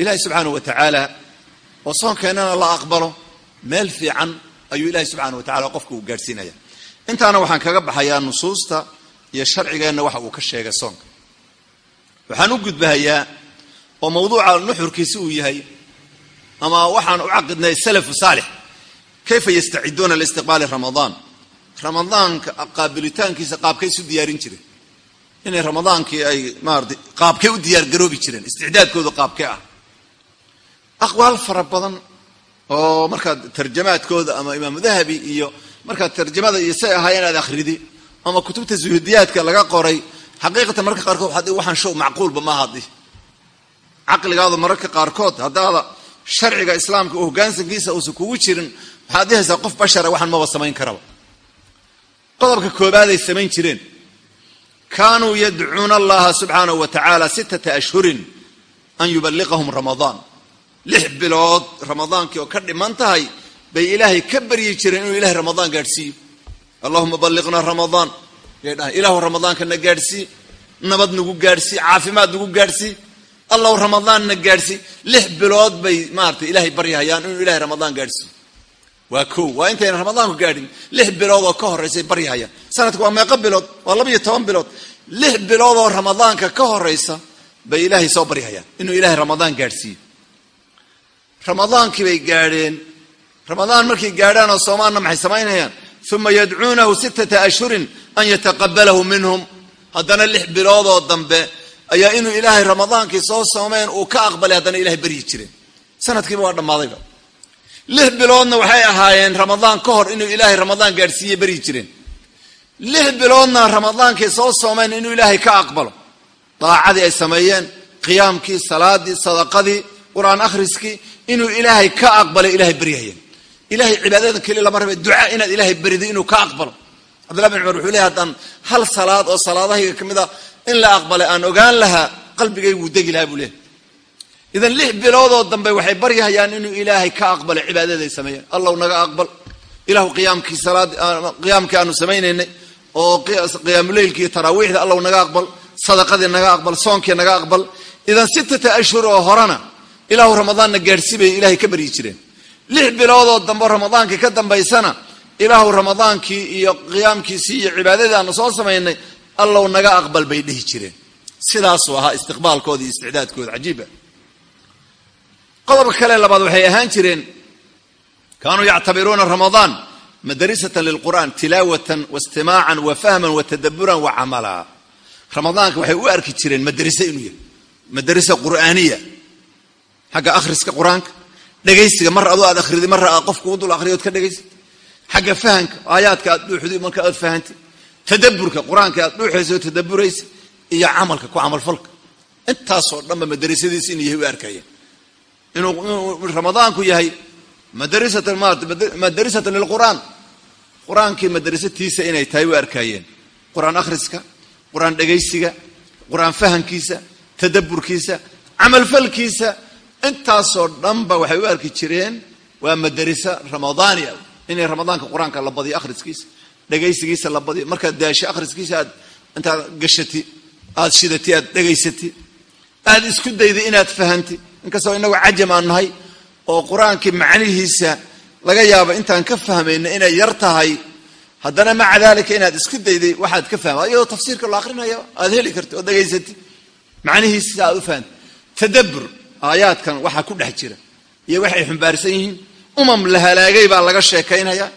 Speaker 2: ilaahay subxaanahu wa tacaala oo soonkeennana la aqbalo meel fiican ayuu ilaahay subxaana wa tacala qofka uu gaadhsiinaya. Intaana waxaan kaga baxayaa nusuusta iyo sharcigeenna waxa uu ka sheegay soonka. Waxaan u gudbahayaa oo mawduuca nuxurkiisi uu yahay ama waxaan u caqidnay salafu saalix kayfa yastaciduuna liistiqbaali ramadaan? Ramadaanka qaabilitaankiisa qaabkay isu diyaarin jireen. Inay ramadaankii ay maarata qaabkay u diyaargaroobi jireen isticdaadkooda qaabkee ah. Aqwaal fara badan oo markaad tarjamaadkooda ama imaamu dahabi iyo markaad tarjamada iyo say ahaayeen aad akhridi ama kutubta zuhudiyaadka laga qoray xaqiiqatan marka qaarkood waxaan show macquulba ma haddi caqligaadu mararka qaarkood haddaada sharciga islaamka oo hoggaansankiisa uusan kugu jirin waxaad dhihaysaa qof bashara waxaan maba samayn karaba. Qodobka koobaaday samayn jireen. Kaanuu yadcuuna allaha subxaanahu wa tacaala sittata ashhurin an yuballiqahum ramadaan. Lix bilood ramadaankii oo ka dhiman tahay bay ilaahay ka baryi jireen inuu ilahay ramadaan gaadhsiiyo allahuma balliqna ramadaan yay dhahay ilaahu ramadaanka na gaadhsii nabad nagu gaadhsii caafimaad nagu gaadhsii allow ramadaanna gaadhsi lix bilood bay maarata ilaahay baryahayaan inuu ilahay ramadaan gaadhsiiyo. Waa ko waa intayna ramadaanku gaadhin lix bilood oo ka horeysay baryahayaan. Sanadka waa meeqo bilood waa laba iyo toban bilood. Lix bilood oo ramadaanka ka horeysa bay ilaahay soo baryahayaan inuu ilaahay ramadaan gaadhsiiyo. Ramadaankii bay gaadheen. Ramadaan markay gaadhaan oo soomaanna maxay samaynayaan uma yadcuunahu sittata ashhurin an yataqabalahu minhum haddana lix biloodoo dambe ayaa inuu ilaahay ramadaankii soo soomeen uu ka aqbalay haddana ilahay baryi jireen sanadkiiba waa dhammaadayba lix biloodna waxay ahaayeen ramadaan ka hor inuu ilaahay ramadaan gaadhsiiye baryi jireen lix biloodna ramadaankay soo soomeen inuu ilaahay ka aqbalo daacadii ay sameeyeen qiyaamkii salaadii sadaqadii qur'aan akhriskii inuu ilaahay ka aqbalay ilahay baryahayeen ilahay cibaadada keli lama rabe duca inaad ilaahay berido inuu ka aqbalo. Cabdillah bin cumar wuxuu leeyahy haddaan hal salaad oo salaadahayga ka mid a in la aqbalay aan ogaan lahaa qalbigay wuu degi lahaa buu leeyahy idan lix biloodoo dambe waxay baryahayaan inuu ilaahay ka aqbalay cibaadadaay sameeyeen. Allow naga aqbal. Ilahu qiyaamkii salaad qiyaamkii aanu samaynaynay oo qiyaamuleylki iyo taraawiixda allow naga aqbal sadaqadii naga aqbal soonkii naga aqbal. Idan sittata ashhur oo horena ilaahu ramadaanna gaadhsi bay ilaahay ka baryi jireen lix biloodoo dambe ramadaankii ka dambaysana ilaahu ramadaankii iyo qiyaamkiisii iyo cibaadadii aanu soo samaynay allow naga aqbal bay dhihi jireen. Sidaasuu ahaa istiqbaalkooda iyo isticdaadkooda cajiiba qodobka kale labaad waxay ahaan jireen kaanuu yactabiruuna ramadaan madarisatan lilqur'an tilaawatan waistimaacan wa fahman wa tadaburan wa camala. Ramadaanka waxay u arki jireen madarise inuu yahay madarisa qur'aaniya. Xagga akhriska qur'aanka dhegaysiga mar adoo aad akhriday marra aad qofku u dul akhriyood ka dhagaysad xagga fahamka aayaadka aad dhuuxday marka aad fahantay tadaburka qur'aanka aad dhuuxaysa oo tadaburaysa iyo camalka ku camalfalka intaasoo dhanba madarasadiisa inuu yahay u arkayeen inuu ramadaanku yahay madarisatan maarata madarisatan lilqur'aan. Qur'aankii madrasatiisa inay tahay u arkaayeen qur'aan akhriska qur'aan dhegaysiga qur'aan fahamkiisa tadaburkiisa camalfalkiisa intaasoo dhanba waxay u arki jireen waa madarisa ramadaania inay ramadaanka qur'aanka la badiyo akhriskiisa dhegaysigiisa la badiyo. Markaad daasho akhriskiisa aad intaad gashati aad shidati aad dhegaysati aad isku dayday inaad fahanti. Inkastoo inagu cajam aan nahay oo qur'aankii macnihiisa laga yaabo intaan ka fahmayna inay yar tahay haddana maca daalika inaad isku dayday waxaad ka fahma. Iyadoo tafsiirka loo akrinaya aad heli karti oo dhegaysati macnihiisa aad u fahanti. Tadabur aayaadkan waxaa ku dhex jira. Iyo waxay xumbaarsan yihiin umam la halaagay baa laga sheekaynayaa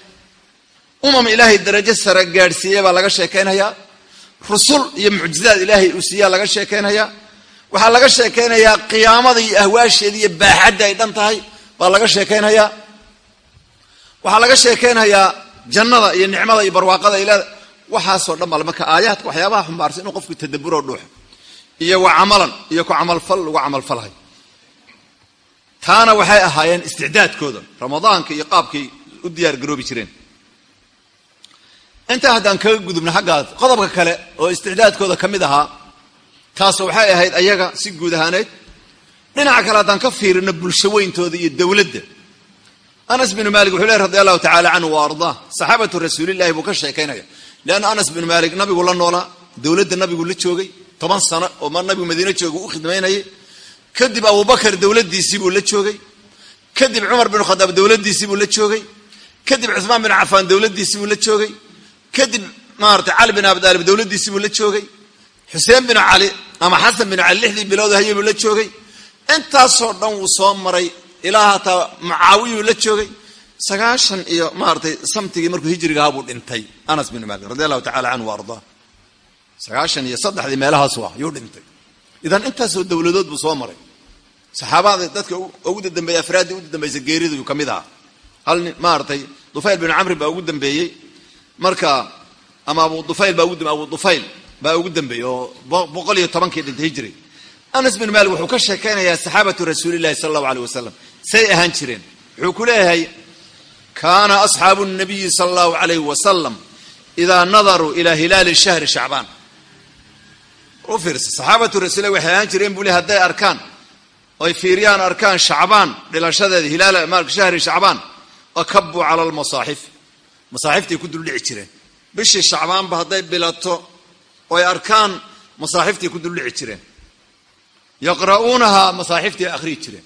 Speaker 2: umam ilaahay darajo sare gaadhsiiyey baa laga sheekaynayaa rusul iyo mucjizaad ilaahay uu siiyaa laga sheekaynayaa waxaa laga sheekaynayaa qiyaamada iyo ahwaasheeda iyo baaxadda ay dhan tahay baa laga sheekaynayaa waxaa laga sheekaynayaa jannada iyo nicmada iyo barwaaqada ilaa waxaasoo dhan baa marka aayaadka waxyaabaha xumbaarsan inuu qofku tadaburoo dhuuxo. Iyo wa camalan iyo ku camalfal lagu camalfalhay taana waxay ahaayeen isticdaadkooda ramadaanka iyo qaabkay u diyaar garoobi jireen. Intaa haddaan kaga gudubna xaggaas qodobka kale oo isticdaadkooda ka mid ahaa taas waxay ahayd ayaga si guud ahaaneed dhinaca kale haddaan ka fiirino bulsho weyntooda iyo dowladda. Anas binu maalik wuxuu lehy radi allahu tacala canhu wa ardaa saxaabatu rasuulillahi buu ka sheekaynaya. Leanna anas binu maalik nabigu la noolaa dowladda nabigu la joogay toban sano oo mar nabigu madiine jooga u khidmaynayay kadib abubakar dowladdiisii buu la joogay. Kadib cumar binu khadaab dowladdiisii buu la joogay. Kadib cuhmaan bin cafaan dowladdiisii buu la joogay. Kadib maarata cali bin abi taalib dowladdiisii buu la joogay. Xuseen binu cali ama xasan binu cali lixdii bilood hayay buu la joogay. Intaasoo dhan wuu soo maray. Ilaa hataa mucaawiyuu la joogay. Sagaashan iyo maaratay samtigii markuu hijriga ahaa buu dhintay. Anas binu maalik radi allahu tacala canhu ardaa sagaashan iyo saddexdii meelahaasu ah yuu dhintay. Idan intaasoo dowladood buu soo maray saxaabada dadka ugu dambeeyey afraaddii ugu dambaysa geeridu ka mid ahaa hal maaratay dufayl binu camri baa ugu dambeeyey marka ama abu dufayl baa ugu abu dufayl baa ugu dambeeyey oo boqol iyo tobankii dhintay hijri. Anas bin maalik wuxuu ka sheekaynayaa saxaabatu rasuulillahi sala allahu aleyh wasalam say ahaan jireen. Wuxuu ku leeyahay kaana asxaabu nabiyi sala allahu alayh wasalam idaa nadaruu ilaa hilaali shahri shacbaan. U fiirsa saxaabatu rasuulillahi waxay ahaan jireen buu le hadday arkaan oy fiiriyaan arkaan shacbaan dhilashadeeda hilaal shahri shacbaan akabuu cala almasaaxif masaaxiftay ku duldhici jireen bishii shacbaanba hadday bilato oy arkaan masaaxiftay ku duldhici jireen yaqra'uunahaa masaaxiiftii bay akhriyi jireen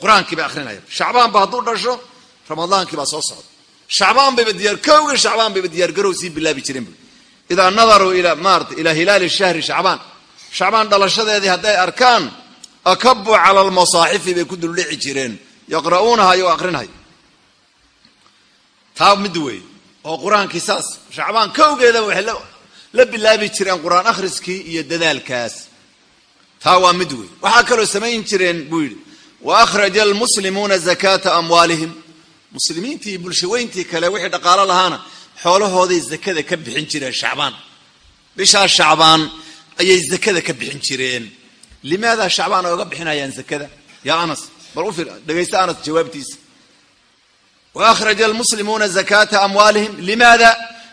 Speaker 2: qur'aankii bay akhrinayaan shacbaanba hadduu dhasho ramadaankii baa soo socda shacbaan bayba diyaar kowga shacbaan bayba diyaargarow sii bilaabi jireen idaa nadaruu ilaa maarata ilaa hilaali shahri shacbaan. Shacbaan dhalashadeedii hadday arkaan akabuu cala almasaaxifi bay ku duldhici jireen. Yaqra'uunaha iyagoo akrinahay taa mid weeye oo qur'aankii saas shacbaan kowgeedaba waxay la bilaabi jireen qur'aan akhriskii iyo dadaalkaas. Taa waa mid weeye waxaa kaloo samayn jireen buu yidhi wa akhraja almuslimuuna zakaata amwaalihim. Muslimiintii iyo bulshaweyntii kale wixii dhaqaalo lahaana xoolahooday zakada ka bixin jireen shacbaan. Bishaa shacbaan ayay zakada ka bixin jireen limaada shacbaan ay oga bixinayaan zakada? Yaa anas bal u fir dhegaysta anas jawaabtiisa. Wa akhraja almuslimuuna zakaata amwaalihim. Limaada?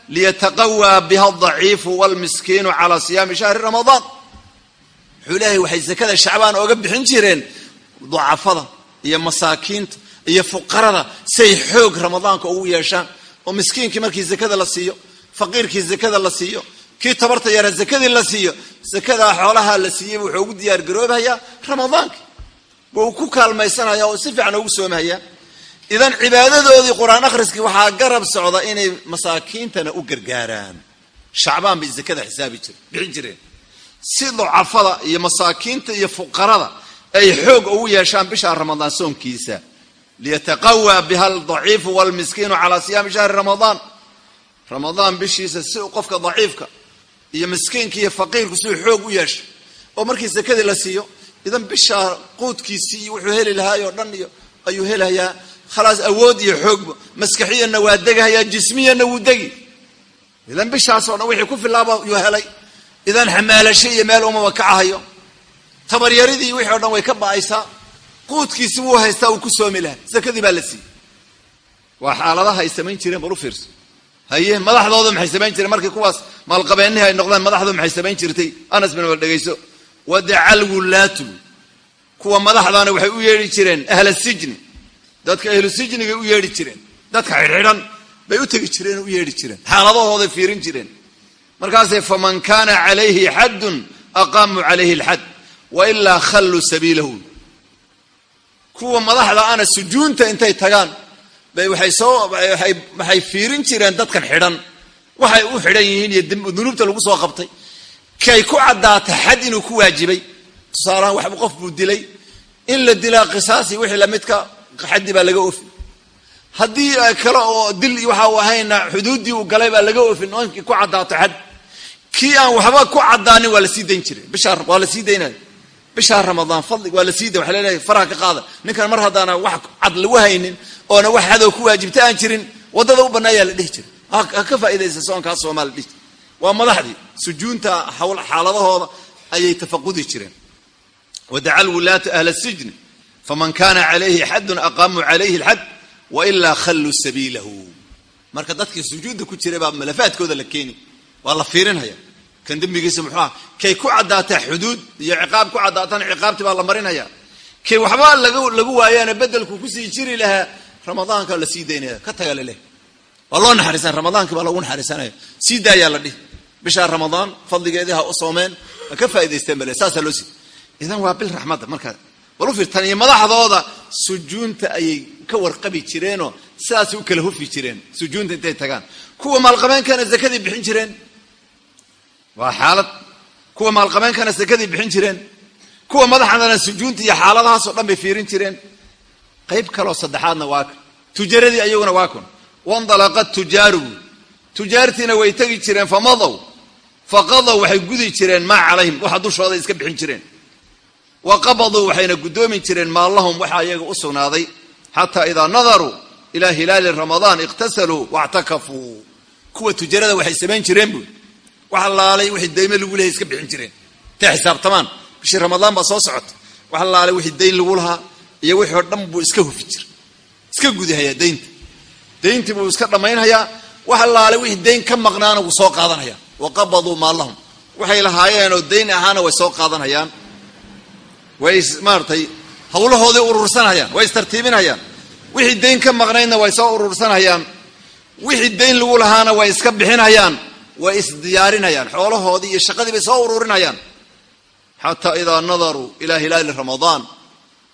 Speaker 2: Liyataqawaa biha aldaciifu walmiskiinu calaa siyaami shahri ramadaan wuxuu leeyahay waxay zakada shacbaan ooga bixin jireen ducafada iyo masaakiinta iyo fuqarada. Say xoog ramadaanka ugu yeeshaan. Oo miskiinkii markii zakada la siiyo faqiirkii zakada la siiyo kii tabarta yara zakadii la siiyo zakadaa xoolaha la siiyey wuxuu ugu diyaargaroobayaa ramadaanka. Wuu ku kaalmaysanaya oo si fiican ugu soomahaya idan cibaadadoodii qur'aan akhriskii waxaa garab socda inay masaakiintana u gargaaraan. Shacbaan bay zakada xisaabi jire bixin jireen. Si ducafada iyo masaakiinta iyo fuqarada ay xoog ugu yeeshaan bisha ramadaan soonkiisa liyataqawaa biha aldaciifu walmiskiinu calaa siyaami shahri ramadaan. Ramadaan bishiisa si qofka daciifka iyo miskiinka iyo faqiirku si uu xoog u yeesho. Oo markii sakadii la siiyo idan bishaa quudkiisii iyo wuxuu heli lahaay oo dhan iyo ayuu helayaa khalaas awood iyo xoogba maskaxiyana waa degahayaa jismiyana wuu degi. Idan bishaasoo dhan wixii ku filaaba yuu helay. Idan xamaalasho iyo meel umaba kacahayo tabaryaridii wixii o dhan way ka ba'aysaa. Quudkiisi wuu haystaa uu ku soomi lahaa. Sakadii baa la siiyey. Waa xaaladaha ay samayn jireen bal u fiirso haye madaxdooda maxay samayn jireen? Markii kuwaas maalqabeenihi ay noqdeen madaxdooda maxay samayn jirtay? Anas bin wal dhegayso wadacal wulaatu. Kuwa madaxdaana waxay u yeedhi jireen ahla sijni. Dadka ahlu sijnigay u yeedhi jireen. Dadka xidhxidhan bay u tegi jireen u yeedhi jireen. Xaaladahooday fiirin jireen. Markaasay faman kaana calayhi xaddun aqaamuu calayhi alxad wailaa khalluu sabiilahu. Kuwa madaxda ana sujuunta intay tagaan waxay fiirin jireen dadkan xidhan. Waxay u xidhan yihiin iyo dunuubta lagu soo qabtay. Kay ku caddaata xad inuu ku waajibay. Tusaalahaan waxba qof buu dilay. In la dilaa qisaasi wixii lamidka xaddi baa laga oofin. Haddii kale oo dil waxa uu ahayna xuduuddii uu galay baa laga oofin onkii ku caddaato xad kii aan waxba ku caddaanin waa la sii dayn jiray. Bishaa waa la sii daynaya bishaa ramadaan fadli waa la sii day waxa leleeyahay faraha ka qaada. Ninkan mar haddaana wax cad lagu haynin oona wax xadow ku waajibta aan jirin waddada u bannaayaa la dhihi jiray. Ha ka faa'idaysa soonkaas soomaa la dhihi jiray. Waa madaxdii sujuunta xaaladahooda ayay tafaqudi jireen. Wadaca lwulaatu ahla sijni faman kana calayhi xadun aqaamuu calayhi alxad wailaa khalluu sabiilahu. Marka dadkii sujuudda ku jiray baa malafaadkooda la keeni waa la fiirinhaya kan dembigiisa muxuu aha kay ku caddaataa xuduud iyo ciqaab ku caddaatana ciqaabtii baa la marinaya. Kay waxba lagu waayaana bedelku ku sii jiri lahaa ramadaanka la sii daynaya ka taga laleh waa loo naxariisan ramadaankii baa lagu naxariisanaya. Sii daayaa la dhihi. Bishaa ramadaan fadligeedii ha u soomeen ha ka faa'idaysteen bale saasaa loo sii. Idan waa bil raxmadda markaa bal u iyo madaxdooda sujuunta ayay ka warqabi jireenoo sidaasay u kala hufi jireen sujuunta intay tagaan. Kuwa maalqabeenkana zakadii bixin jireen waa xaalad kuwa maalqabeenkana sakadii bixin jireen kuwa madaxdana sujuunta iyo xaaladahaasoo dhan bay fiirin jireen. Qayb kaloo saddexaadna waa kan tujaradii ayaguna waa kun. Wandalaqat tujaaru. Tujaartiina way tegi jireen famadow faqadow waxay gudi jireen maa calayhim waxa dushooda iska bixin jireen. Wa qabaduu waxayna guddoomi jireen maa lahum waxa iyaga u sugnaaday. Xataa idaa nadaruu ilaa hilaali ramadaan iqtasaluu wactakafuu. Kuwa tujarada waxay samayn jireen buui wax laalay wixii dayme lagu lehay iska bixin jireen. Intay xisaabtamaan bishii ramadaan baa soo socota. Wax laalay wixii dayn lagu lahaa iyo wixii oo dhan buu iska hufi jira iska gudahayaa daynta. Dayntii buu iska dhammaynhayaa. Wax laalay wixii dayn ka maqnaana wuu soo qaadanhayaa. Wa qabaduu maa lahum waxay lahaayeenoo dayn ahaana way soo qaadanhayaan. Way maaratay hawlahooday urursanhayaan. Way istartiibinhayaan wixii dayn ka maqnaydna way soo urursanhayaan. Wixii dayn lagu lahaana way iska bixinhayaan way isdiyaarinayaan xoolahoodii iyo shaqadii bay soo ururinayaan xataa idaa nadaruu ilaa hilaali ramadaan.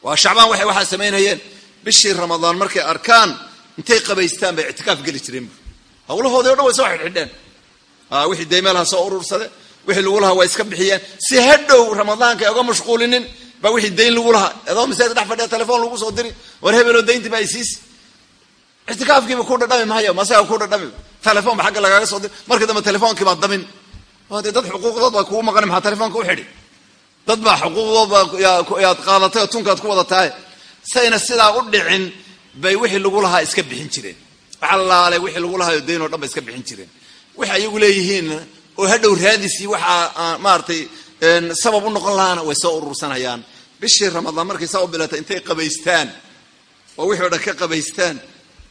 Speaker 2: Waa shacbaan waxay waxaa samaynayeen. Bishii ramadaan markay arkaan intay qabaystaan bay ictikaaf geli jireen. Bu o dhan way soo xidhxidheen. Wixii daymeelaha soo urursade wixii lagu lahaa waa iska bixiyeen. Si hadhow ramadaanka ay oga mashquulinin baa wixii dayn lagu lahaa. Adoo masaajid dhex fadhiya telefoon lagu soo diri war hebeloo dayntii ba ay ictikaafkiiba ku dhadhami maayo masaga ku dhadhami telefoon ba xagga lagaaga soo diri markii dambe telefonkii baa damin. Dee dad xuquuqdood baa kugu maqan maxaa telefoonka u xidhi? Dad baa xuquuqdoodba yaad qaadatay oo tunkaad ku wada tahay. Sayna sidaa u dhicin bay wixii lagu lahaa iska bixin jireen. Waxalaale wixii lagu lahaa oo dayn oo dhan ba iska bixin jireen. Waxay ayagu leeyihiin oo hadhow raadisi waxaa maaratay sabab u noqon lahaana way soo urursanayaan. Bishii ramadaan markay saa u bilatay intay qabaystaan oo wixii o dhan ka qabaystaan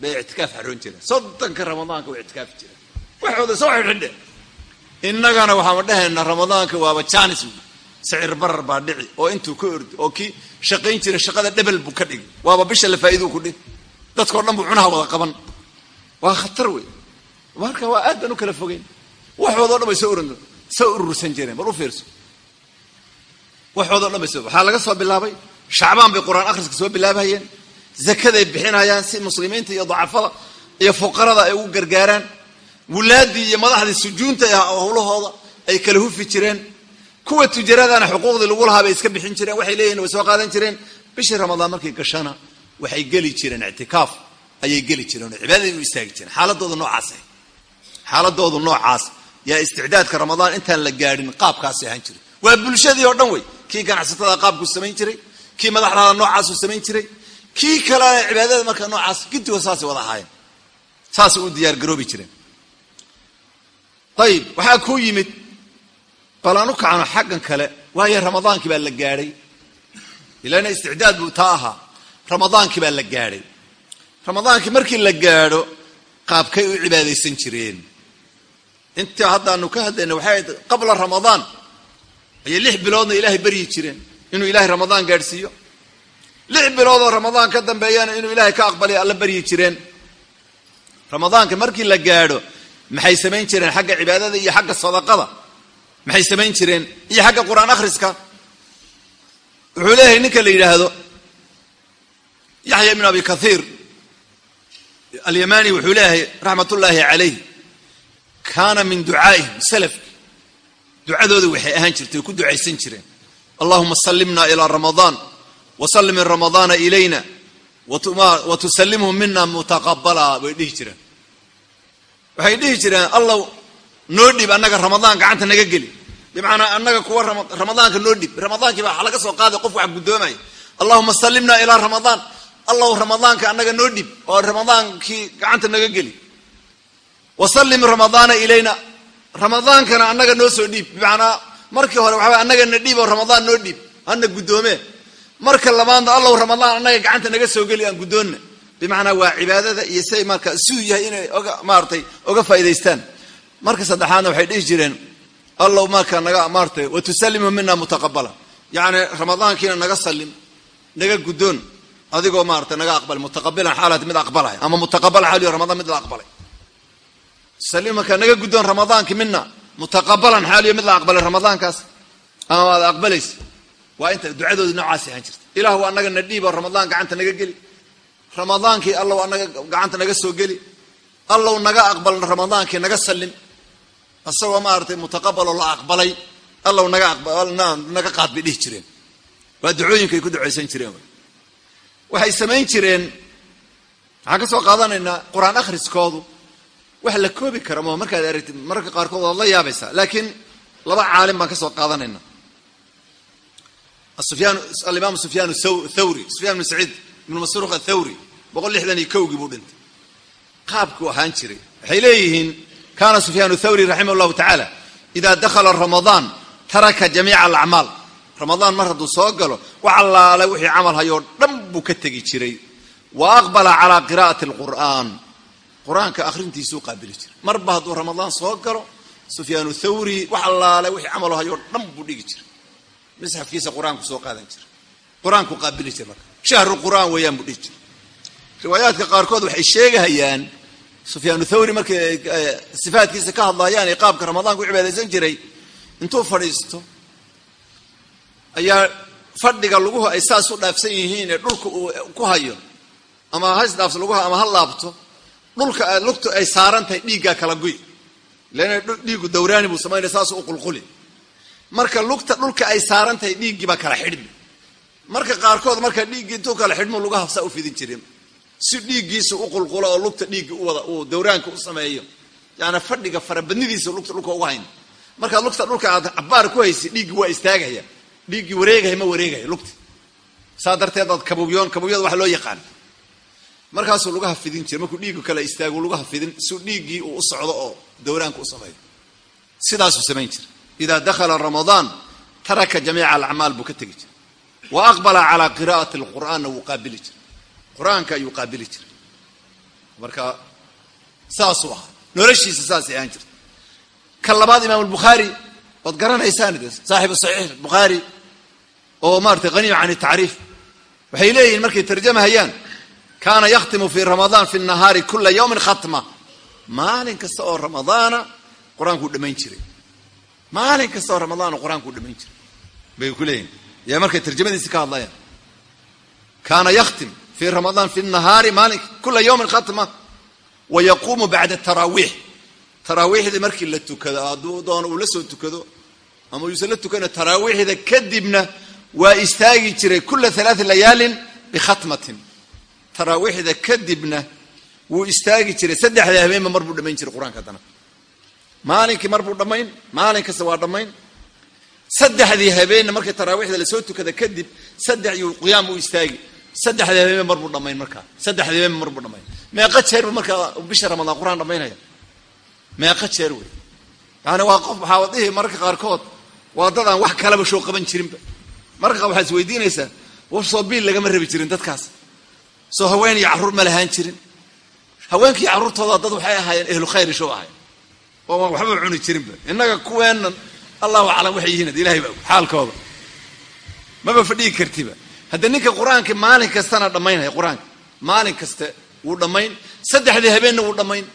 Speaker 2: bay ictikaaf xaroon jireen soddonka ramadaanka way ictikaafi jireen waxooda soo xidhxidhe innagana waxaama dhahaynaa ramadaanka waaba janis sicir barar baa dhici. Oo intuu ka ordi oo kii shaqayn jira shaqada dhebel buu ka dhigi. Waaba bisha la faa'iiduu ku dhig dadkao dhan buu cunaha wada qaban. Waa khatar wey marka waa aad baan u kala fogeyn. Waxoodo dhan bay soo oran soo urursan jireen bal u fiirso. Waxoodo dhan bay soo waxaa laga soo bilaabay. Shacbaan bay qur'aan akhriska soo bilaabhayeen zakaday bixinayaan si muslimiinta iyo dacafada iyo fuqarada ay ugu gargaaraan. Wulaaddii iyo madaxdii sujuunta howlahooda ay kala hufi jireen. Kuwa tujaradana xuquuqdii lagu lahaa bay iska bixin jireen waxay leeyihiin way soo qaadan jireen. Bishii ramadaan markay gashana waxay geli jireen ictikaaf. Ayay geli jireen oo cibaadaday u istaagi jireen. Xaaladooda noocaas ah xaaladoodu noocaas. Yaa isticdaadka ramadaan intaan la gaadhin qaabkaasi ahaan jiray. Waa bulshadii oo dhan wey kii ganacsatada qaabkuu samayn jiray kii madaxdaada noocaasuu samayn jiray kii kalena cibaadada marka noocaas gidigood saasay wada ahaayeen. Saasay u diyaar garoobi jireen ayib waxaa kuu yimid bal aan u kacno xaggan kale waayo ramadaankii baa la gaadhay. Ilaana isticdaad buu taa ahaa. Ramadaankii baa la gaadhay. Ramadaankii markii la gaadho qaabkay u cibaadaysan jireen. Inta haddaanu ka hadlayna waxay ahayd qabla ramadaan. Ayay lix biloodna ilaahay baryi jireen. Inuu ilaahay ramadaan gaadhsiiyo lix biloodoo ramadaan ka dambeeyana inuu ilaahay ka aqbalay alla baryi jireen. Ramadaanka markii la gaadho maxay samayn jireen xagga cibaadada iyo xagga sadaqada? Maxay samayn jireen iyo xagga qur'aan akhriska? Wuxuu leeyahay ninka la yidhaahdo yaxya ibn abi kathiir alyamani wuxuu leeyahay raxmat ullaahi calayh kaana min ducaa'ihim salafki ducadooda waxay ahaan jirtay ku ducaysan jireen. Allahuma sallimna ilaa ramadaan wasallim ramadaana ilayna wa tusallimhu mina mutaqabala bay dhihi jireen waxay dhihi jireen allaw noo dhib annaga ramadaan gacanta naga geli bimacnaa annaga kuwa ramadaanka noo dhib ramadaankii baa laga soo qaaday qof wax guddoomaya allahuma sallimna ilaa ramadaan allahu ramadaanka annaga noo dhib oo ramadaankii gacanta naga geli wasallim ramadaana ilayna ramadaankana annaga noo soo dhiib bimacnaa markii hore waxaa annagana dhiib oo ramadaan noo dhiib hana guddoomee marka labaadna allahu ramadaan annaga gacanta naga soo geli aan guddoonna bimacnaa waa cibaadada iyo say marka suu yahay inay oga maaratay oga faa'idaystaan. Marka saddexaadna waxay dhihi jireen allow marka naga maaratay wa tusallimu mina mutaqabala yacni ramadaankiina naga sallim naga guddoon adigoo maarata naga aqbalay mutaqabilan xaalat mid aqbalay ama mutaqabal xaaliyo ramadaan mid la aqbalay. Tusallim marka naga guddoon ramadaankii mina mutaqabalan xaaliyo mid la aqbalay ramadaankaas ama aad aqbalaysa waa inta ducadoodi noocaasi ahaan jirta ilah waa annaga na dhiib oo ramadaan gacanta naga geli. Ramadaankii allow anaga gacanta naga soo geli. Allow naga aqbal ramadaankii naga sallim isagoo maaratay mutaqabaloo la aqbalay allow naga naga qaad bay dhihi jireen. Waa ducooyinkay ku ducaysan jireen waxay samayn jireen waxaan ka soo qaadanaynaa qur'aan akhriskoodu. Wax la koobi kara ma markaad aragtid mararka qaarkood waad la yaabaysaa laakiin laba caalim baan ka soo qaadanayna alimaam sufyaan thawri sufyan bnu saciid ibnu masruuq athawri boqol lixdan iyo kowgii buu dhintay qaabkuu ahaan jiray waxay leeyihiin kaana sufyaan thawri raximah llahu tacaala idaa dakhala ramadaan taraka jamiica alacmaal ramadaan mar hadduu soo galo wax allaale wixii camal hayoo dhan buu ka tegi jiray wa aqbala calaa qiraa'ati alqur'aan qur'aanka akhrintiisuu qaabili jiray marba hadduu ramadaan soo galo sufyaanu thawri wax allaale wixii camal hayoo dhan buu dhigi jiray misxafkiisa qur'aanku soo qaadan jiray qur'aanku qaabili jiray marka. Shahru qur'aan weeyaan buu dhihi jiray. Riwaayaadka qaarkood waxay sheegahayaan sufyaanu thawri markay sifaadkiisa ka hadlayaan ee qaabka ramadaanka u cibaadaysan jiray intuu fadhiisto ayaa fadhiga luguhu ay saas u dhaafsan yihiin ee dhulka uu ku hayo ama hasdhaafs luguha ama ha laabto dhulka lugtu ay saaran tahay dhiiggaa kala guy. Leanna dhiiggu dawraani buu samaynaya saas u qulquli marka lugta dhulka ay saaran tahay dhiiggiibaa kala xidhmi. Marka qaarkood marka dhiiggii intuu kala lugaha saa u fidin jirin. Si dhiiggiisa u qulqulo oo lugta dhiiggi u wada uu dawraanka u sameeyo. Yaani fadhiga farabadnidiisa lugta dhulka uga hayn markaad lugta dhulka aad cabaar ku haysa dhiiggii waa istaagaya. Dhiiggii wareegaya ma wareegaya lugta. Saa darteed aad kabubyoon kabubyada wax loo yaqaan. Markaasuu lugaha fidin jira markuu dhiiggu kala istaago lugaha fidin si dhiiggii uu u socdo oo dawraanka u sameeyo. Sidaasuu samayn jira idaa dakhala ramadaan taraka jamiica alacmaal buu ka tegi jira wa aqbala calaa qiraa'ati alqur'aanna wuu qaabili jira qur'aanka ayuu qaabili jiray marka saasuu ahaa noloshiisa saasay ahaan jirta ka labaad imaam albukhaari waad garanaysaan de saaxibu saxiix bukhaari oo maratay haniy can tacriif waxay leeyihiin markay tarjamahayaan kaana yakhtimu fi ramadaan fi nahaari kula yawmin khatma maalin kasta oo ramadaana qur'aankuu dhamayn jiray maalin kasta oo ramadaana qur'aankuu dhamayn jiray. Bay ku leeyihiin yaa markay tarjamadiisi ka hadlayaan kaana yakhtim fi ramadaan fi nahaari maalin kula yawmin khatma wa yaquumu bacda taraawiix taraawiixdii markii la tukado hadduu doono uu la soo tukado ama uusan la tukana taraawiixda kadibna waa istaagi jiray kula alaai layaalin bikhatmatin taraawiixda kadibna wuu istaagi jiray. Saddexda habeenba mar buu dhamayn jiray qur'aanka haddana maalinkii mar buu dhammayn maalin kasta waa dhammayn. Saddexdii habeenna markii taraawiixda la soo tukada kadib saddex yuu qiyaam u istaagi saddexdii habeenba mar buu dhammayn markaa. Saddexdii habeenba mar buu dhammayn. Meeqa jeer bu markaa bisha ramadaan qur'aan dhamaynaya meeqa jeer wey yani waa qof waxaa mararka qaarkood waa dad aan wax kalaba shoo qaban jirinba. Marka waxaad is weydiinaysaa war soo biil lagama rabi jirin dadkaas. Soo haween iyo carruur ma lahaan jirin. Haweenkii carruurtooda dad waxay ahaayeen ehlu khayr show ahay oo waxba cuni jirinba. Innaga kuweennan allahu aclam waxay yihiin ilahay baa xaalkooda. Maba fadhigi kartiba. Hadda ninka qur'aanka maalin kastana dhammaynaya qur'aanka. Maalin kasta wuu dhammayn saddexdii habeenna wuu dhammayn.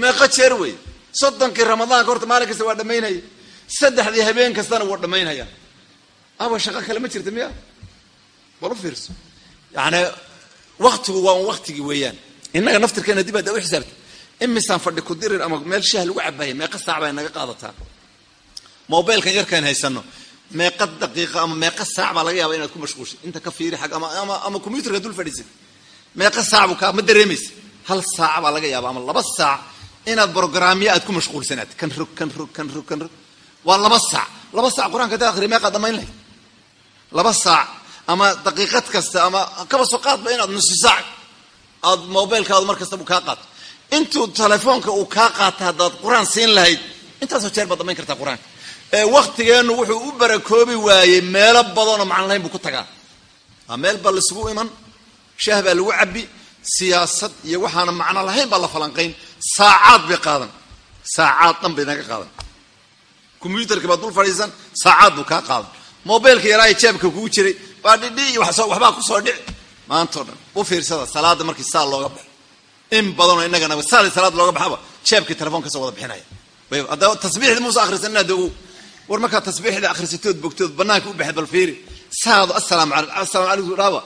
Speaker 2: Meeqa jeer wey soddonkii ramadaanka horta maalin kasta waa dhammaynaya. Saddexdii habeen kastana wuu dhammaynaya. Awa shaqo kale ma jirta miya bal u fiirso. Yani waktigu waa un waktigii weeyaan. Innaga naftirkeena dib aad u xisaabta imisaan fadhi ku dirir ama meel shaah lagu cabaya meeqa saac bay naga qaadataa. Mobilkan yarkaan haysano meeqa daqiiqa ama meeqa saac baa laga yaaba inaad ku mashquulshay. Inta ka fiiri ag ama combyuterka dul fadhiisay meeqa saac kaa ma dareemaysa hal saac baa laga yaaba ama laba saac inaad brograamyo aad ku mashquulsanaad. Kan rog kan rog kan rog kan rog waa laba saac. Laba saac qur'aanka hada akhriya meeqaad dhamayn lahayd. Laba saac ama daqiiqad kasta ama kaba soo qaadba inaad nusi saac. Aad mobilkaadu mar kasta bu kaa qaato intuu telefoonka uu kaa qaata haddaad qur'aan siin lahayd intaasoo jeer baad dhamayn kartaa qur'aanka ee waktigeennu wuxuu u barakoobi waayey meelo badanoo macno lahayn buu ku tagaa. Meel baa laisugu iman shaah baa lagu cabbi siyaasad iyo waxaana macno lahayn baa la falanqayn. Saacaad bay qaadan. Saacaad dhan bay naga qaadan. Combyuterka baa dul fadhiisan saacaad buu kaa qaadan. Mobilka yaraaye jeebka kugu jiray baa dhidhi iyo waxbaa ku soo dhici. Maantao dhan u fiirsada salaada markii saa looga baxo in badanoo innaganaba saali salaad looga baxaba jeebkii telefoon ka soo wada bixinaya. Haddaba tasbiixda muusa akhrisan inaad ogow war markaad tasbiixda akhrisatood bogtood banaanka u baxay bal fiiri. Saado assalaamu calaykum assalaamu calaykum dhaaba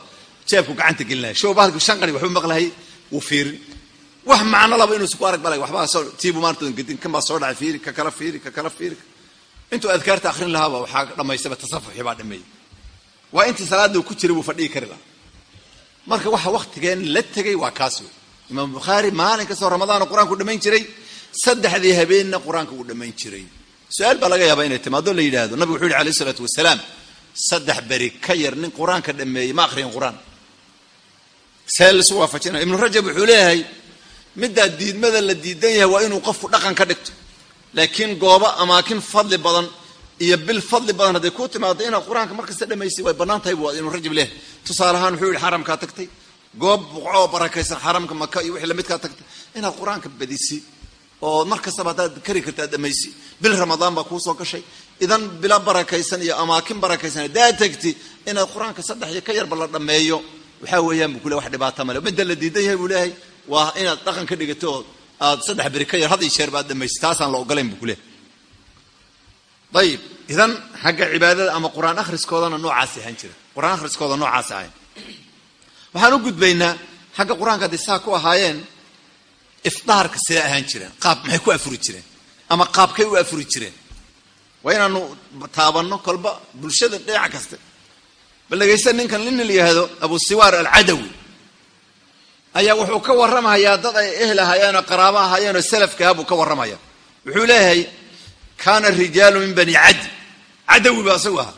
Speaker 2: jeebku gacanta gelinaya. Show bahalku shan qani waxbuu maqlahay wuu fiirin. Wax macno laba inuusan ku arag balay waxbaa soo tiibu maanta gedin kan soo dhacay fiiri ka kala fiiri ka kala fiiri. Intuu adkaarta akhrin lahaaba waxaa dhamaystaba tasafuxii baa dhameeyey waa intii salaada ku jiray buu fadhigi kari lahaa marka waxa waktigeen la tegay waa kaas wey imaam bukhaari maalin kastoo ramadaano qur'aanku dhamayn jiray saddexdii habeenna qur'aanka uu dhamayn jiray. Su'aal baa laga yaabaa inay timaado la yidhahdo nabigu wuxu yidhi alayh isalaatu wasalaam saddex beri ka yar nin qur'aanka dhameeyey ma akhriyan qur'aan. See laisu waafajinaya ibnu rajab wuxuu leeyahay middaa diidmada la diidan yahay waa inuu qofku dhaqan ka dhigto. Laakiin goobo amaakin fadli badan iyo bil fadli badan hadday kuu timaado inaad qur'aanka markasta dhamaysay way bannaan tahay bu ibnu rajab leeyahay. Tusaale ahaan wuxuu yihi xaramkaa tagtay goob buqcoo barakaysan xaramka maka iyo wixii lamidkaa tagtay inaad qur'aanka badisi oo mar kastaba haddaad kari karta ad dhamaysi bil ramadaan baa kuu soo gashay. Idan bila barakaysan iyo amaakin barakaysan haddaad tegti inaad qur'aanka saddex iyo ka yarba la dhameeyo. Waxaa weeyaan bu kule wax dhibaata male midda la diidan yahay buu leeyahay waa inaad dhaqan ka dhigato oo aad saddex beri ka yar had iyo jeer ba ad dhamaysi. Taasaan la ogolayn bu kuleehay ayib idan xagga cibaadada ama qur'aan akhriskoodana noocaasi ahaan jira. Qur'aan akhriskooda noocaasi ahayn waxaan u gudbaynaa xagga qur'aanka hadday saa ku ahaayeen ifdaarka siday ahaan jireen? Qaab maxay ku afuri jireen? Ama qaabkay u afuri jireen? Waa inaanu taabanno kolba bulshada dhinac kaste. Bal dhegaysta ninkan nin la yihahdo abu siwaar alcadawi. Ayaa wuxuu ka warramayaa dad ay ehl ahaayeen oo qaraabo ahaayeen oo salafkaha buu ka warramaya. Wuxuu leeyahay kaana rijaalu min bani cadi cadawi ba isagu ahaa.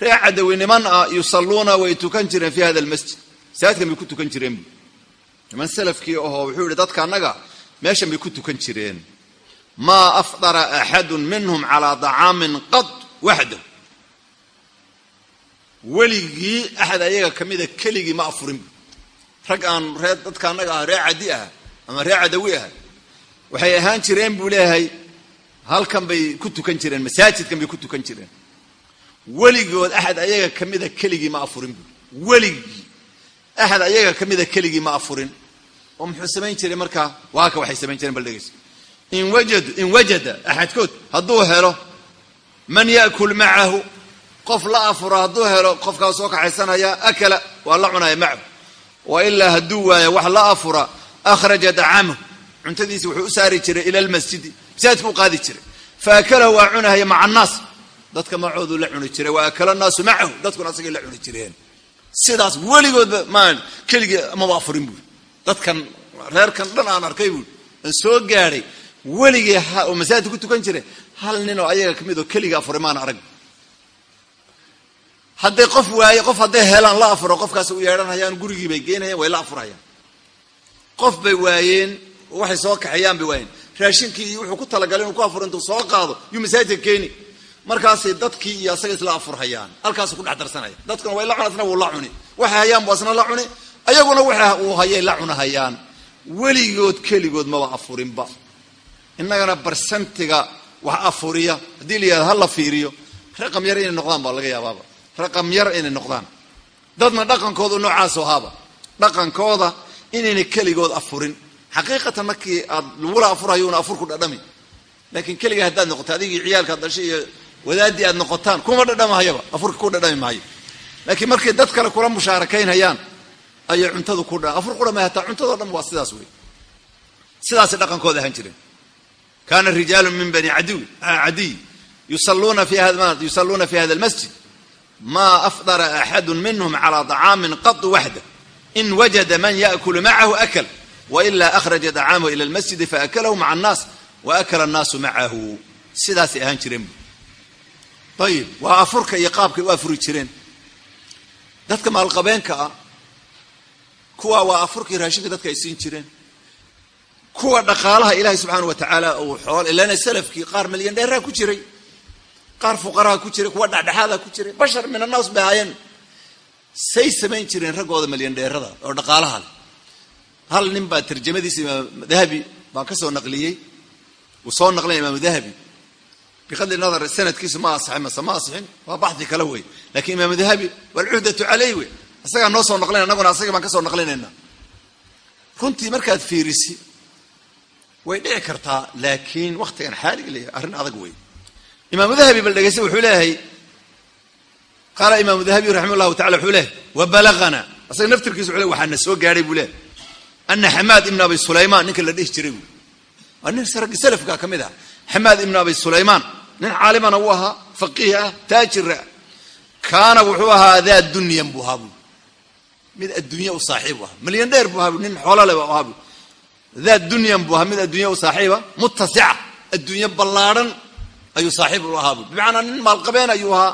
Speaker 2: Reer cadawi niman ah yusalluuna way tukan jireen fi hada almasjid masaajidkan bay ku tukan jireen niman salafkii ahoo wuxuu yihi dadka annaga meeshan bay ku tukan jireen. Maa afdara axadun minhum calaa dacaamin qad waxdahu. Weligii axad ayaga ka mida keligii ma afurin. Rag aan reer dadka annaga ah reer cadi ah ama reer cadawi ah waxay ahaan jireen buu leeyahay halkan bay ku tukan jireen masaajidkan bay ku tukan jireen. Weligood axad ayaga ka mida keligii ma afurin bu weligii axad ayaga ka mida keligii ma afurin oo muxuu samayn jiray markaa waaka waxay samayn jireen bal dhegeyso in wajad in wajada axadkood hadduu helo man yaakul macahu qof la afuro hadduu helo qofkaa soo kaxaysanaya akala waa la cunaya macahu wa ilaa hadduu waayo wax la afura akhraja dacamahu cuntadiisi wuxuu u saari jiray ila lmasjidi masaajidka u qaadi jiray fa akalahu waa cunahaya maca annaas dadka macoodu la cuni jiray wa akala annaasu macahu dadkuna asagay la cuni jireen sidaas weligoodba maan keligii maba afurin buuri dadkan reerkan dhan aan arkay buuri aan soo gaadhay weligii oo masaajidka ku tukan jiray hal ninoo ayaga ka mid oo keliga afuray maana arag. Hadday qof waaye qof hadday helaan la afuro qofkaas u yeedhanhayaan gurigii bay geynayaan way la afurhayaan qof bay waayeen waxay soo kaxeeyaan bay waayeen. Raashinkii wuxuu ku talagalay inuu ku afuro intuu soo qaado yuu masaajidka keeni markaasay dadkii iyo asaga isla afurhayaan. Halkaasu ku dhex darsanaya. Dadkuna way la cuna asna wuu la cuni. Waxay hayaan bu asna la cuni. Ayaguna waxa uu hayay la cunahayaan. Weligood keligood maba afurinba. Innagana barsantiga wax afuriya haddii la yihahdo ha la fiiriyo raqam yar inay noqdaan baa laga yaabaaba raqam yar inay noqdaan. Dadna dhaqankooda noocaas ahaaba dhaqankooda inayna keligood afurin. Xaqiiqatan markii aad lagula afurhayo una afur ku dhadhami. Laakiin keliga haddaad noqoto adigii ciyaalkaad dhashay iyo wadaadii aad noqotaan kuma dhadhamahayaba afurka ku dhadhami maayo laakiin markay dad kale kula mushaarakaynhayaan ayay cuntadu ku dha afur qudhama hataa cuntadoo dhan waa sidaas wey sidaasay dhaqankooda ahaan jireen kana rijaalu min bani adiw cadiy yusaluuna fi yusalluuna fi hada almasjid ma afdara axadu minhm calى طacaamin qad waxda in wajada man yaأkulu macahu akl waila akhraja طacaamahu ila اlmasjidi faakalahu maca الnaas waakala الnaasu macahu sidaasay ahaan jireen bu ayib waa afurka iyo qaabkay u afuri jireen. Dadka maalqabeenka ah kuwa waa afurkii raashinka dadka ay siin jireen. Kuwa dhaqaalaha ilaahay subxaana wa tacaala uu xool ilana salafkii qaar milyan dheeraa ku jiray. Qaar fuqaraha ku jiray kuwa dhexdhexaada ku jiray. Bashar min annaas bay ahaayeen. Say samayn jireen raggooda milyan dheerada oo dhaqaalaha leh. Hal nin baa tarjamadiisa imaam dahabi baa ka soo naqliyey. Uu soo naqlay imaamu dahabi biqadri nadar sanadkiisu ma asixin mase ma asixin waa baxdi kale wey laakiin imaamu dahabi walcuhdatu caleyh wey isagaa noo soo naqlina annaguna asagii baan ka soo naqlinayna runtii markaad fiirisi way dhici kartaa laakiin waktigan xaaliga leeyahay arrin adag wey imaamu dahabi bal dhegeysta wuxuu leeyahay qaala imaamu dahabi raximah llahu tacala wuxuu leeyahay wa balagana asaga naftirkiisa wuxuu le waxaa na soo gaadhay buu leeyahay ana xamaad ibn abi sulaymaan ninka la dhihi nin caalimana uu ahaa faqiih ah taajira kaana wuxuu ahaa daa dunyan buu ahaa buu. Mid adduunya u saaxiib ahaa. Milyan dheer buu ahaa bu nin xoolole bu ahaa bu daa dunyan buu ahaa mid adduunya u saaxiiba muttasica adduunyo ballaadhan ayuu saaxiib u ahaa bu bimacnaa nin maalqabeen ayuu ahaa.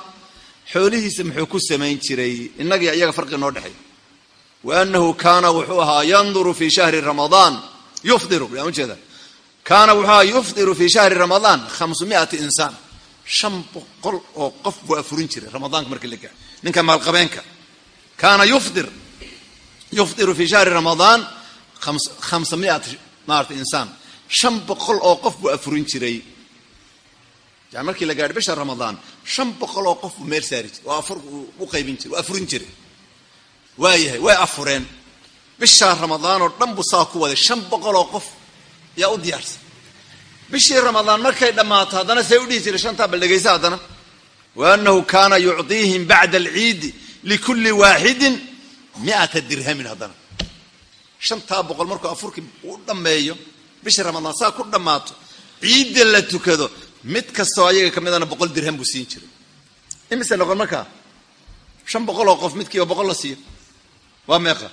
Speaker 2: Xoolihiisa muxuu ku samayn jiray. Innagii iyaga farqi noo dhexeey wa anahu kaana wuxuu ahaa yanduru fi shahri ramadaan. Yufdiru yaa ujeeda kaana wuxuu ahaa yufdiru fi shahri ramadaan khamsumiati insaan. Shan boqol oo qof buu afurin jiray ramadaanka markii la gaaro. Ninka maalqabeenka. Kaana yufdir. Yufdiru fi shahri ramadaan hamsa miat maarata insaan. Shan boqol oo qof buu afurin jiray. Yani markii la gaadhay bisha ramadaan shan boqol oo qof buu meel saari jiray. Oo afur u qaybin jiray oo afurin jiray. Waayahay way afureen. Bishaa ramadaan oo dhan buu saa ku waday. Shan boqol oo qof yaa u diyaarsan. Bishii ramadaan markay dhammaato haddana say u dhihi jiray shantaa bal dhegaysa haddana. Wa annahu kaana yucdiihim bacda alciidi likulli waaxidin miata dirhamin haddana. Shantaa boqol markuu afurkii u dhammeeyo bishii ramadaan saa ku dhammaato ciidda la tukado mid kastoo ayaga ka midana boqol dirham buu siin jiray. Imise noqon markaa shan boqol oo qof midkiiba boqol la siiyo. Waa meeqa?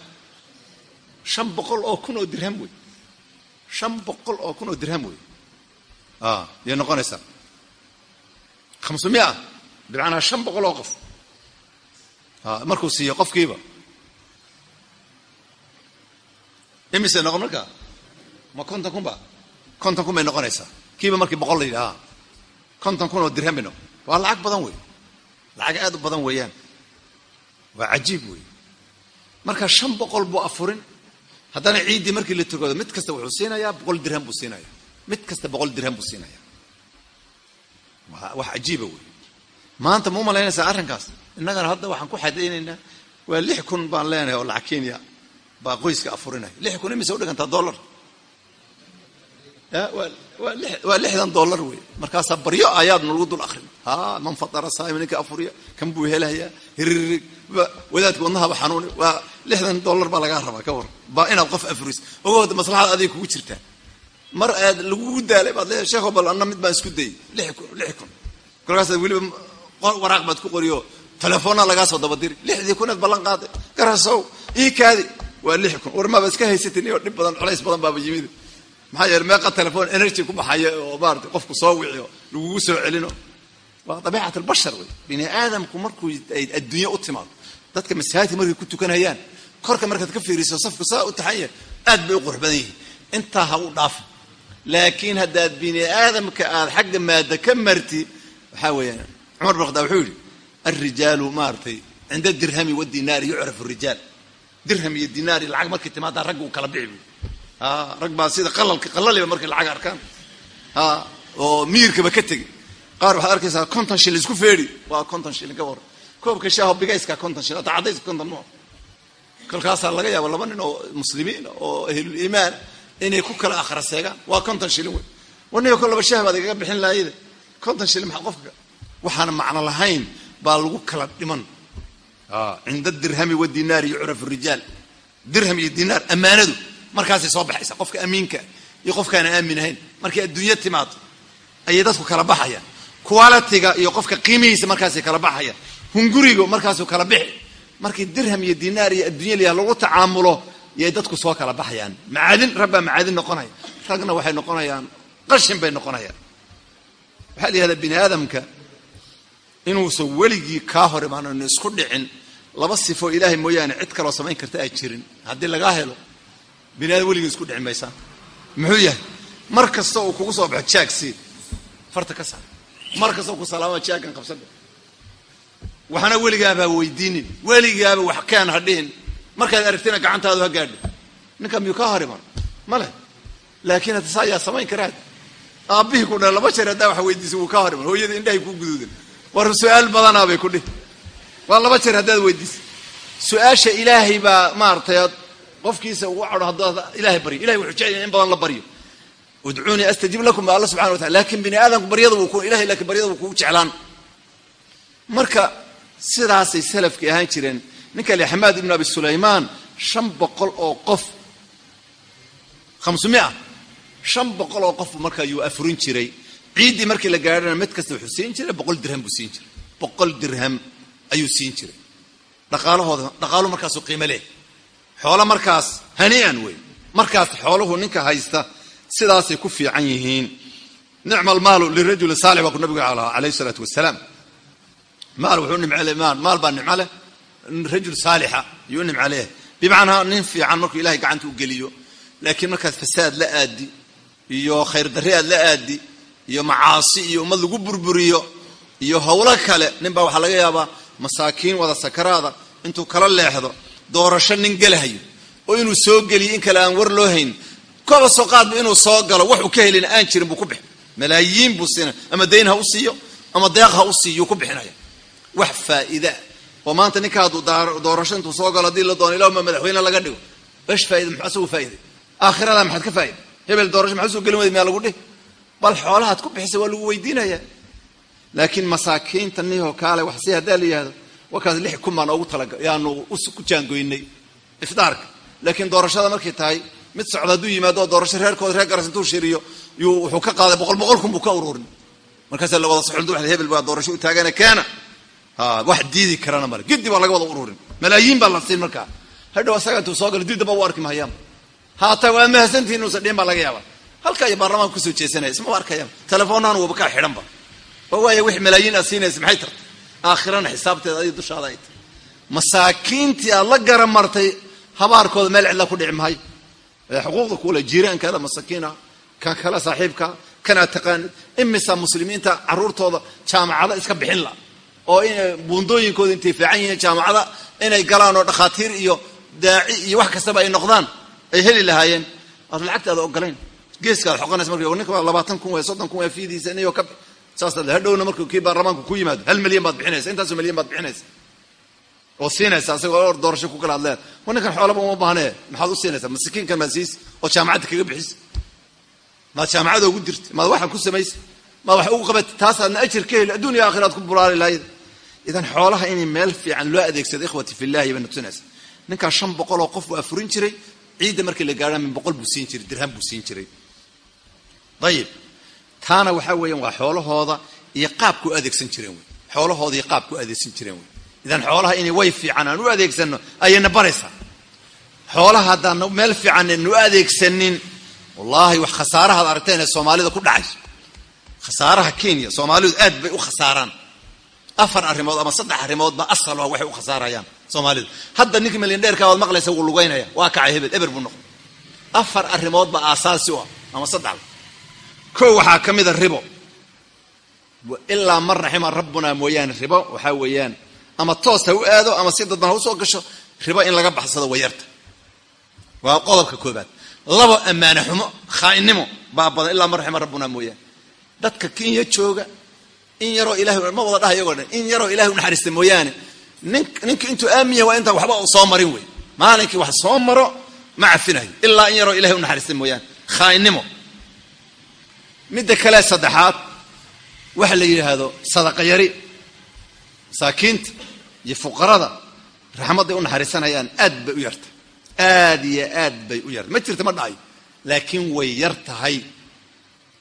Speaker 2: Shan boqol oo kun oo dirham wey shan boqol oo kun oo dirham wey yay noqonaysaa khamsumia bimacnaa shan boqol oo qof markuu siiyo qofkiiba imise noqon markaa ma konton kun ba konton kun bay noqonaysaa kiiba markii boqol la yidhaha konton kun oo dirham bay noqon waa lacag badan wey lacag aad u badan weeyaan waa cajiib wey marka shan boqol buu afurin haddana ciiddii markii la tukado mid kasta wuxuu siinayaa boqol dirham buu siinaya mid kasta boqol dirham buu siinaya wax cajiiba wey maanta ma u malaynaysaa arrinkaas. Innagana hadda waxaan ku xadaynaynaa waa lix kun baan leenahay oo lacag kenya baa qoyska afurinaya. Lix kun imise udhigantaa dollar? Waa lixdan dollar wey markaasaa baryo ayaadna lagu dul akrin. Ha man fatara saa'ima ninka afuriya kan buu helayaa. Hiririg wadaadka wadnahaba xanuuni waa lixdan dollar baa lagaa rabaa ka war. Baa inaad qof afuris ogooda maslaxada adiga kugu jirtaa mar aad lagugu daalay baad leedahay sheekho bal anna mid baan isku dayay. Lix kun lix kun. Kolkaasaad weliba waraaq baad ku qoriyo telefoonna lagaa soo dabadiri. Lixdii kunaad ballan qaaday garasow ii kaadi. Waa lix kun. War maaba iska haysatin iyo dhib badan culays badan baaba yimid. Maxaa yeele meeqa telefon energy ku baxaya oo maarata qofku soo wiciyo lagugu soo celino. Waa dabiicat albashar wey. Bini aadamku markuu ay adduunye u timaado dadka masaajidka markay ku tukanayaan korka markaad ka fiiriso safku saa u taxan yahay aad bay u qurux badan yihiin. Intaa ha u dhaafa laakiin haddaad bini aadamka aad xagga maada ka marti waxaa weeyaan cumar bin khadaab wuxuu yidhi alrijaalu maaratay cinda dirhami wadinaari yucrafu rijaal dirham iyo dinaari lacag markay timaadaa ragga uu kala bixi buy rag baa sida qalalka qalaliba markay lacag arkaan. Oo miirkaba ka tegay qaar waxaad arkaysaa konton shilin isku feedhi waa konton shilin ka waran koobka shaaho bigayska konton shilin ata cadayska konton moo kolkaasaa laga yaaba laba nin oo muslimiin oo ahlul iimaan inay ku kala akhra seegaan. Waa konton shilin wey. Waniga ko laba shaah baad igaga bixin laayide konton shilin maxaa qofka? Waxaana macno lahayn baa lagu kala dhiman. Cinda dirhami wadinaari yucrafu rijaal. Dirham iyo dinaar ammaanadu markaasay soo baxaysa qofka amiinka iyo qofkaana aamin ahayn. Markay adduunyo timaado ayay dadku kala baxayaan. Qualitiga iyo qofka qiimihiisa markaasay kala baxayaan hunguriga markaasuu kala bixi. Markii dirham iyo dinaar iyo adduunya liah lagu tacaamulo yay dadku soo kala baxayaan. Macaadin rabbaa macaadin noqonaya. Ragna waxay noqonayaan. Qashin bay noqonayaan. Waxaa la yihahdaa bini aadamka inuusan weligii kaa hor imaann isku dhicin laba sifo ilaahay mooyaane cid kaloo samayn karta ay jirin. Haddii lagaa helo bini aadam weligii isku dhici maysaan muxuu yahay? Mar kasta uu kugu soo baxo jaagsii farta ka saar. Mar kasta uu ku salaama jaaggan qabsadhe waxna weligaaba weydiinin weligaaba wax kaan ha dhihin. Markaad aragtina gacantaadu ha gaadho ninka miyuu kaa hor iman? Ma leh. Laakiin saa ayaa samayn karaad. Aabbihii ku dha laba jeer haddaa wax weydiisa wuu kaa hor iman. Hooyada indhahay kuu guduudan. War su'aal badanaa bay ku dhihi. Waa laba jeer haddaad weydiisa. Su'aasha ilaahay baa maaratay qofkiisa ugu cadho haddaad ilahay baryo ilahay wuxuu jecel in badan la baryo udcuunii astajib lakum ba alla subxana watala laakiin bini aadamku baryada wuu ku ilahay laakiin baryada wuu kugu jeclaan. Marka sidaasay salafkii ahaan jireen. Ninka le xamaad ibnu abi sulaymaan shan boqol oo qof. Khamsumia. Shan boqol oo qof marka ayuu afurin jiray. Ciiddii markii la gaadhana mid kasta wuxuu siin jiray boqol dirham buu siin jiray. Boqol dirham ayuu siin jiray. Dhaqaalahooda dhaqaalu markaasuu qiimo leh. Xoolo markaas hanii'an wey. Markaas xooluhu ninka haysta sidaasay ku fiican yihiin. Nicma almaalu lirajuli saalix baa ku nabigu alayh isalaatu wasalaam maal wuxuu nimce le maal baa nimco leh rajul saalixa yuu nimco leh bimacnaa nin fiican markuu ilahay gacanta u geliyo laakiin markaad fasaad la aadi iyo khayr aad la aadi iyo macaasi iyo ummad lagu burburiyo iyo howlo kale nin baa waxaa laga yaabaa masaakiin wada sakaraada intuu kala leexdo doorasho nin gelahayo oo inuu soo geliyo in kale aan war loo hayn koba soo qaadba inuu soo galo waxuu ka helin aan jirin buu ku bixin malaayiin buu siinaya ama dayn ha u siiyo ama deeq ha u siiyo ku bixinaya wax faa'iida. Oo maanta ninka hadduu doorasho intuu soo galo haddii la doono ilahuma madaxweyne laga dhigo. Esh faaida muxuu asagu faa'iday aakhiradaa maxaad ka faa'iday hebel doorasho maxaa soo gelin weyda miyaa lagu dhihi? Bal xoolahaad ku bixisa waa lagu weydiinaya. Laakiin masaakiinta nihoo kaale wax si haddaa la yihahdo wakaas lix kun baan oogu talaga yaanu ku jaangoynay ifdaarka laakiin doorashada markay tahay mid socda hadduu yimaado oo doorasho reerkooda reer garas intuu shiriyo wuxuu ka qaaday boqol boqol kun buu ka ururin markaasa la wada wa hebel baa doorasho u taagana ha wax diidi karana male. Giddi baa laga wada ururin. Malaayiin baa la siin markaa hadhow asaga intuu soo galo dib damba u arki mahayaan. Haata waa mahadsantihin inuusan dhihin baa laga yaaba halkaa iyo baarlamaanka ku soo jeesanaya ismaba arkayaan. Telefoonaan waba kaa xidhanba waa waaya wix malaayiin aad siinaysa maxay tartay? Aakhirana xisaabteeda adiga dushaada ay tahay masaakiintii aad la garamartay habaarkooda meel cidla ku dhici mahayo ee xuquuqda kuule jiiraankaada masakiina kan kale saaxiibka kanaad taqaanid. Imisa muslimiinta caruurtooda jaamacada iska bixin la oo in buundooyinkooda intay fiican yihiin jaamacada inay galaan oo dhakhaatiir iyo daaci iyo wax kastaba ay noqdaan ay heli lahaayeen. Aad lacagtaada ogolayn geeskaad xoqanaysa marka ninka labaatan kun soddon kun fiidiisa inayoo ka saas hadhowna markuu kii baarlamaanku ku yimaado. Hal milyan baad bixinaysa intaasoo milyan baad bixinaysa. Oo siinaysa asagoo or doorasho ku kala hadleen wa ninkan xoolaba uma baahne maxaad u siinaysaa masikiinkan maad oo jaamacadda kaga bixisa maad jaamacada ugu dirta maad waxaan ku samaysa? Maad wax ugu qabata taasaadna ajir ka heli adduuniya aakhira ad ku bulaali lahayd idan xoolaha inay meel fiican loo adeegsado ikhwati fillahi bay natusinaysa ninkaa shan boqol oo qof waa furin jiray ciidda markii la gaadha min boqol buu siin jiray dirham buu siin jiray. Ayib taana waxaa weeyaan waa xoolahooda iyo qaabku adeegsan jireen wey xoolahooda iyo qaabku adeegsan jireen wey idan xoolaha inay way fiican aan u adeegsano ayayna baraysaa. Xoolaha haddaan meel fiican adeegsanin wallaahi wax khasaarahaad aragteen ee soomaalida ku dhacayso khasaaraha kenya soomaalidu aad bay u khasaaraan afar arrimood ama saddex arrimood ba asal ah waxay u khasaarayaan. Soomaalidu hadda ninkii milyandheerka waad maqlaysa wuu lugaynaya waa kacay hebel eber buu noqday. Afar arrimood ba aasaasi u ah ama saddexda kow waxaa ka mida ribo. Ilaa man raxima rabbuna mooyaane ribo waxaa weeyaan ama toos ha u aado ama si dadban ha u soo gasho ribo in laga baxsado wayarta waa qodobka koobaad labo ammaane xumo khaa'innimo baa badan ilaa man raxima rabbuna mooyaane. Dadka kenya jooga in yaroo ilahay ma wada dhaha iyagoo dhan in yaroo ilahay unaxariista mooyaane. Nin ninka intuu aamiya waa intaan waxba soo marin wey maalinkii wax soo maro ma cafinayo ilaa in yaroo ilahay unaxariista mooyaane. Khaa'innimo. Midda kale saddexaad. Waxa la yidhaahdo sadaqa yari masaakiinta iyo fuqarada. Raxmadday u naxariisanayaan aad bay u yartahay aad iyo aad bay u yartahay ma jirta ma dhacayo laakiin way yar tahay.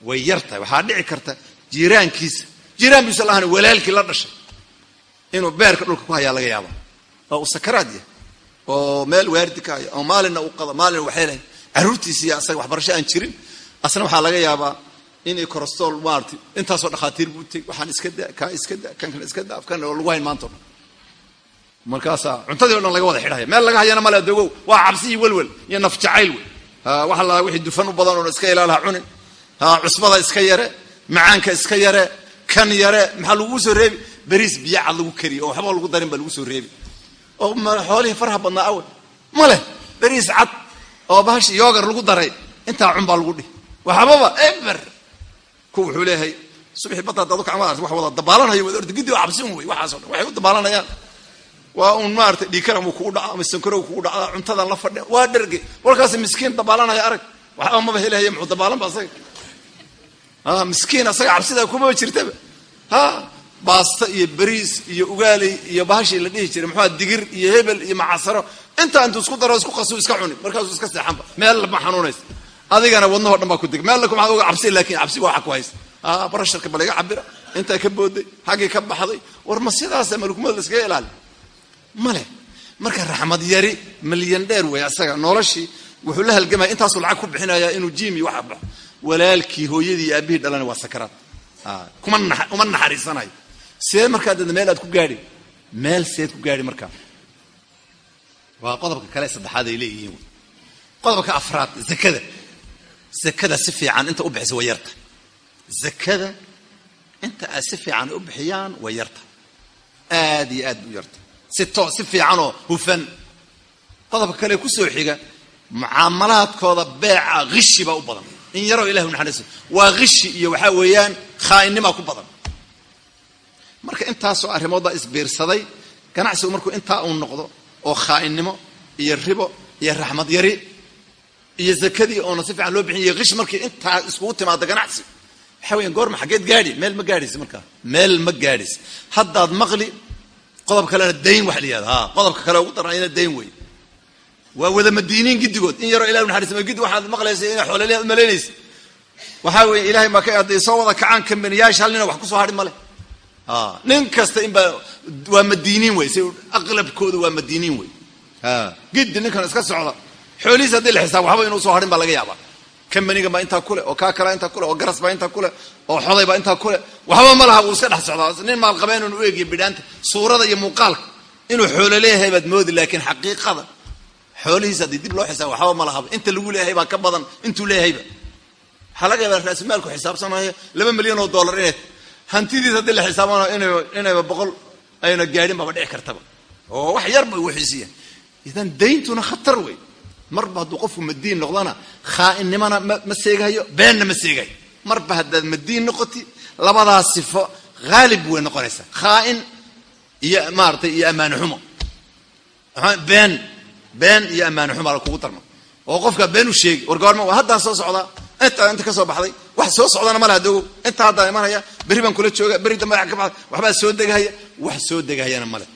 Speaker 2: Way yar waxaa dhici karta jiiraankiisa jiiraan biisa lahan walaalkii la dhashay. Inuu beerka dhulka ku hayaa laga yaaba oo uu sakaraad yahay. Oo meel waardi ka haya oo maalinna uu qado maalina waxeelahay carruurtiisiiyo asaga waxbarasho aan jirin. Asna waxaa laga yaabaa inay corostol maarata intaasoo dhakhaatiir buu teg waxaan iska da kaa iska da kan kan iska da afkan oo lagu hayn maantao dhan markaasaa cuntadii o dhan laga wada xidhaya. Meel laga hayana male adogow waa cabsi iyo welwel iyo naf wey. Waxa la wixii dufan u badan oon iska ilaalaha cunin. Cusbada iska yare macaanka iska yare kan yare maxaa laguu soo reebi? Beriis biyo cad lagu kariyo oo waxba lagu darin baa lagu soo reebi. Oo xoolihii farha badnaa awe ma leh beriis cad oo bahashi yoogar lagu daray intaa cun baa lagu dhihi. Waxbaba eber ku wuxuu leeyahay subaxii badda haddaad ukacan waad wax wada dabaalanayo wad orda giddi waa cabsin wey waxaaso dhan. Waxay u dabaalanayaan. Waa uun maarata dhiikaram uu kugu dhaca ama sankarow kugu dhacda cuntadan la fadhiya. Waa dherge warkaas miskiin dabaalanaya arag. Waxba maba muxuu dabaalan ba asaga miskiin asaga cabsida kumaba jirtaba ha baasta iyo beriis iyo ugaaley iyo bahashii la dhihi jiray muxua digir iyo hebel iyo macasaro. Intaa intuu isku daro isku qasu iska cuni. Markaasuu iska seexanba. Meel ma xanuunaysa. Adigana wadnaho dhan baa ku deg. Meel maxaad oga cabsi laakiin cabsi waa ku haysta. Barasharka bal iga cabira intaa ka booday xaggii ka baxday. War ma sidaasa malkumada ilaali? Male marka raxmad yari milyan dheer wey asaga noloshii wuxuu la halgamaya. Intaasuu lacag ku bixinaya inuu jimi waxa baxo walaalkii hooyadii aabihii dhalana waa sakaraad kuma uma naxariisanayo see markaa dada meel aad ku gaadhi. Meel seed ku gaadhi markaa. Waa qodobka kale saddexaad ay leeyihiin. Qodobka afraad zakada. Zakada si fiican inta u bixisa way yarta zakada inta aad si fiican u bixiyaan way yarta aad iyo aad bu yarta. Si to si fiicanoo hufan. Qodobka kale ku soo xiga mucaamalaadkooda beeca hishi baa u badan in yaroo ilahi unaxariiso waa hishi iyo waxaa weeyaan khaa'innimaa ku badan. Marka intaasoo arrimoodbaa isbiirsaday ganacsigu markuu intaa uu noqdo oo khaainnimo iyo ribo iyo raxmad yari iyo zakadii oona si fiican loo bixin iyo kish markii intaa iskugu timaado ganacsi waxaa weyan goorma xaggeed gaadhi meel ma gaadhaysa markaa meel ma gaadhaysa haddaad maqli qodob kalena dayn wax la yihahda ha qodobka kale ugu darnayna dayn wey waa wada madiiniin giddigood in yaroo ilah naxariisma giddi waxaad maqlaysa inay xoolaleha umalaynaysa waxaa weeye ilahay maa ka hadday soo wada kacaan kambaniyaasha hal nina wax ku soo hadhi male nin kasta inbaa waa madiiniin wey si aqlabkooda waa madiiniin wey giddi ninkan iska socda. Xoolihiis haddii la xisaab waxba inuu soo hadhin baa laga yaabaa. Kambanigan baa intaa kule oo kaa kalaa intaa kule oo garas baa intaa kule oo xoday baa intaa kule waxba ma laha wuu iska dhex socdaa. Nin maalqabeenun u eegiyo bidhaanta suurada iyo muuqaalka. Inuu xoolo leeyahay baad moodi laakiin xaqiiqada xoolihiis haddii dib loo xisaab waxba ma lahaba inta lagu leeyahay baa ka badan intuu leeyahayba waxaa laga yaabaa laba milyan oo dollar inay hantidiis haddii la xisaabanayo ina inayba boqol ayna gaadhin baba dhici kartaba oo wax yar bay wixiisiya idan dayntuna khatar wey. Marba hadduu qofku madiin noqdona khaainnimana ma seegahayo beenna ma seegahayo marba haddaad madiin noqoti labadaas sifo haalib way noqonaysaa. Khaain iyo maaratay iyo ammaane xumo. Been been iyo ammaane xumo ala kugu darma. Oo qofkaa been u sheegi war goorma waa haddaan soo socdaa intaa inta ka soo baxday wax soo socdana ma laha dogo intaa haddaan imanaya berri baan kula jooga berri dambe ka baxday waxbaa soo degahaya wax soo degahayana male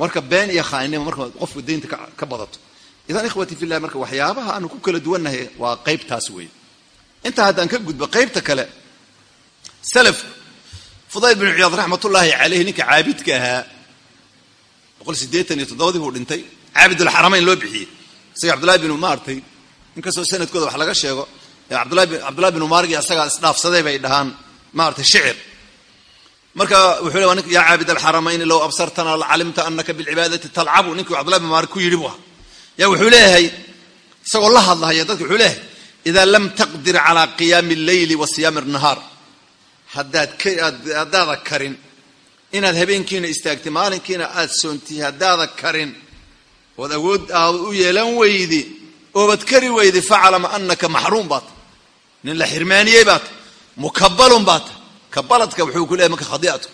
Speaker 2: marka been iyo khaa'innimo marka qofku daynta ka badato. Idan ikhwati fillah marka waxyaabaha aanu ku kala duwannahay waa qaybtaas weeye. Intaa haddaan ka gudbo qaybta kale salafku fudayl binu ciyaad raxmatullaahi caleyh ninka caabidka ahaa boqol siddeetan iyo toddobadii buu dhintay caabidulxaramayn loo bixiyey. Isaga cabdullahi binu maartay inkastoo sanadkooda wax laga sheego cabdullahi binu maargi asagaa isdhaafsaday bay dhahaan maaratay shicir. Marka wuxuu le nink yaa caabid alxaramayni absartana lacalimta anaka bilcibaadati talcabu. Ninkii cabdullahi binu maarig ku yidhi bu yaa wuxuu leeyahay isagoo la hadlahaya dadka wuxuu leeyahay idaa lam taqdir calaa qiyaami alleyli wa siyaami nahaar haddaad haddaada karin inaad habeenkiina istaagtay maalinkiina aad soontiy haddaada karin ood awood aad u yeelan weydi oobad kari weydi faclama anaka maxruum baa ta nin la xirmaaniyey baa ta mukabalun baa ta kabaladka wuxuu ku leeyahy marka khadiatu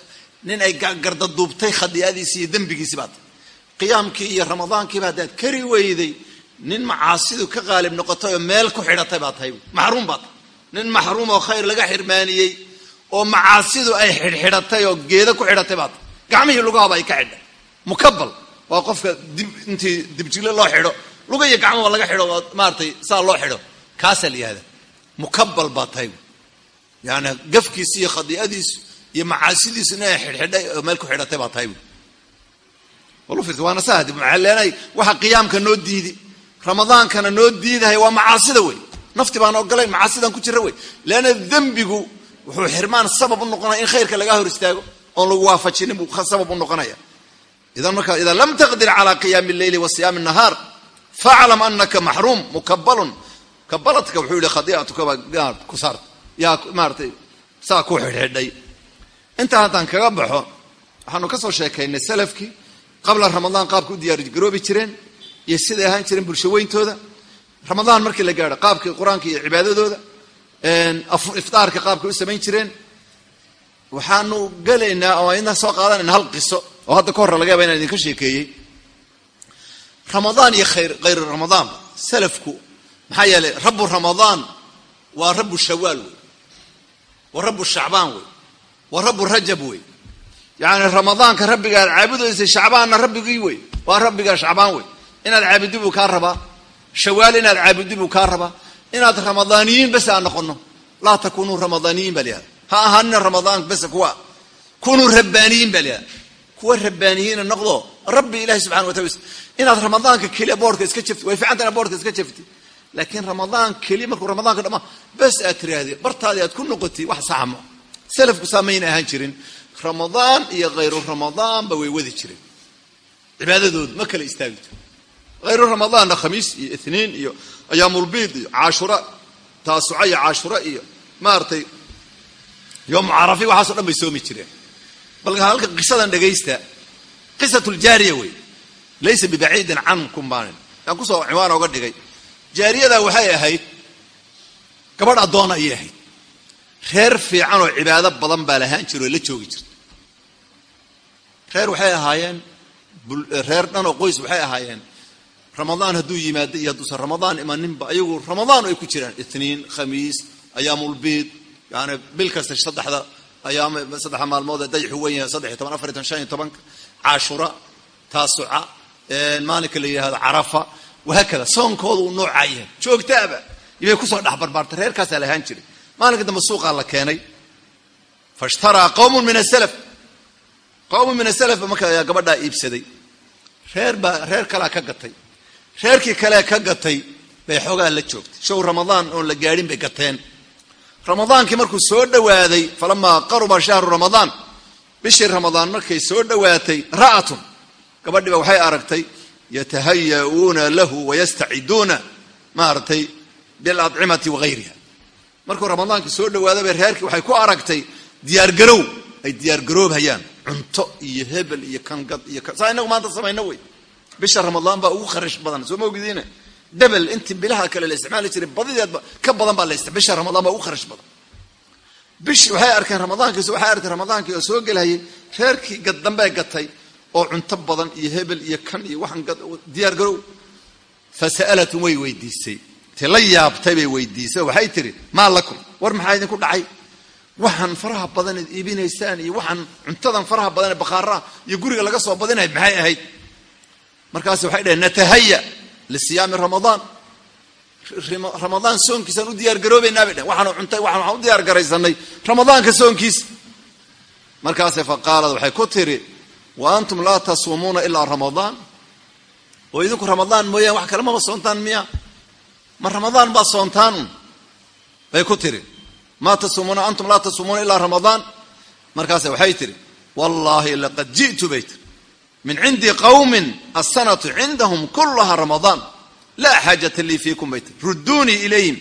Speaker 2: nin ay gardaduubtay khadiadiisi iyo dembigiisi baa ta qiyaamkii iyo ramadaankiiba haddaad kari weyday. Nin macaasidu ka qaalib noqotay oo meel ku xidhatay baa tahay. Maxruum baa nin maxruum oo khayr laga xirmaaniyey oo macaasidu ay xidhxidhatay oo geeda ku xidhatay baa tahay gacmihii lugahaba ay ka xidha mukabal waa qofka dib intii dibjile loo xidho. Luga iyo gacmaba laga xidho maaratay saa loo xidho. Kaasaa la yihahda mukabal baa tahay. Yaani gafkiisi iyo khadiicadiisu iyo macaasidiisu inay xidhxidhay oo meel ku xidhatay baa tahay. Waana leenahay? Waxa qiyaamka noo diidi. Ramadaankana noo diidahay waa macaasida wey. Nafti baan ogolay macaasidan ku jira wey. Leanna dembigu wuxuu xirmaan sabab u noqonaya in khayrka lagaa hor istaago oon lagu waafajinin buu sabab u noqonaya idan markaa idaa lam taqdir calaa qiyaami alleyli wa siyaami nahaar faclam anaka maxruum mukabalun kabaladka wuxuu yihi khadiicatuka ku saart yaa maaratay saa ku xidhxidhay intaa haddaan kaga baxo waxaanu ka soo sheekaynay salafkii qabla ramadaan qaabka u diyaargaroobi jireen iyo siday ahaan jireen bulsho weyntooda ramadaan markii la gaadho qaabkii qur'aanka iyo cibaadadooda iftaarka qaabkay u samayn jireen waxaanu gelaynaa oo soo qaadanayna hal qiso oo hadda ka horre laga yaba inaan idinka sheekeeyey. Ramadaan iyo khayr ramadaanba salafku maxaa yeelay rabu ramadaan waa rabu shawaal wey waa rabu shacbaan wey waa rabu rajab wey yani ramadaanka rabbiga aad caabudaysay shacbaanna rabbigii wey waa rabbigaa shacbaan wey inaad caabudi buu kaa rabaa shawaal inaad caabudi buu kaa rabaa. Inaad ramadaaniyiin bes aan noqono laa takunuu ramadaaniyiin baa layihahda ha ahaanina ramadaan bes kuwa kunuu rabbaaniyiin baa layihahda kuwa rabbaaniyiina noqdo rabbi ilahi subxana wa taala inaad ramadaanka keliya boorka iska jafti way ficanta inaad boorka iska jafti laakiin ramadaan keliya markuu ramadaanka dhamaa bes aad tiraahdi bartaadii aad ku noqotay wax saxamo salafku saamayna ahaan jirin ramadaan iyo khayru ramadaanba way wadi jireen cibaadadoodu ma kala istaagi hayru ramadaanna khamiis iyo ithniin iyo ayaamulbiid iyo caashura taasuca iyo caashura iyo maaragtay yoomu carafi waxaaso dhan bay soomi jireen bal halka qisadan dhegaysta qisatuljaariya wey. Laysa bibaciidin cankum baanin. Yaan ku soo ciwaan oga dhigay. Jaariyadaa waxay ahayd gabadh addoon ayay ahayd. Reer fiican oo cibaado badan baa lahaan jira oo la joogi jirta reer waxay ahaayeen reer dhan oo qoys waxay ahaayeen. Ramadaan hadduu yimaado iyo hadduusan ramadaan imaninba ayagu ramadaan ay ku jiraan. Itniin khamiis ayaamulbiid yani bil kasta saddexda saddexda maalmood ee dayaxu wen yahay saddex iyo toban afar iyo toban shan iyo tobanka caashura taasuca maalinka la yidhahdo carafa wahaakada soonkooda uu noocaa yahay joogtaaba ibay ku soo dhex barbaartay reerkaasaa la ahaan jiray maalinka dambe suuqaa la keenay fashtaraa qawmun min asalaf qawmun min asalaf marka ayaa gabadhaa iibsaday reer baa reer kalea ka gatay reerkii kalee ka gatay bay xoogaa la joogtay show ramadaan oon la gaadhin bay gateen ramadaankii markuu soo dhowaaday falamaa qaruba shahru ramadaan bishii ramadaan markay soo dhowaatay ra'atun gabadhiiba waxay aragtay yatahaya'uuna lahu wayastaciduuna maaragtay biladcimati wagayriha markuu ramadaankii soo dhowaaday bay reerkii waxay ku aragtay diyaargarow ay diyaargaroobhayaan cunto iyo hebel iyo kangad iyo saa inagu maanta samayno wey bisha ramadaan baa ugu kharash badan soo ma ogdiine debel intii bilaha kale la isticmaali jiray badideedba ka badan baa la bisha ramadaan baa ugu kharash badan. Bishi waxay arkeen ramadaankiis waxay arkeen ramadaankii oo soo gelhayay reerkii gad dambee gatay oo cunto badan iyo hebel iyo kan iyo waxaan diyaar garow. Fa sa'alatum way weydiisay ti la yaabtay bay weydiisay waxay tihi maa lakum war maxaa idinku dhacay? Waxaan faraha badaneed iibinaysaan iyo waxaan cuntadan faraha badan ee bakhaaraha iyo guriga laga soo badinay maxay ahayd? Markaas waxay dhaheen natahaya lisiyaami ramadaan ramadaan soonkiisaan u diyaargaroobaynaa bay dhehen waxaanu cuntay waxaan u diyaar garaysanay ramadaanka soonkiisa markaase fa qaalad waxay ku tiri wa antum laa tasuumuuna ilaa ramadaan oo idinku ramadaan mooyaan wax kale maba soontaan miya. Ma ramadaan baad soontaan un bay ku tiri ma tasuumuuna antum laa tasuumuuna ilaa ramadaan markaase waxay tihi wallaahi laqad ji'tu bay tiri min cindi qawmin asanatu cindahum kulaha ramadaan laa xaajata lii fiikum bay tiri rudduunii ilayhim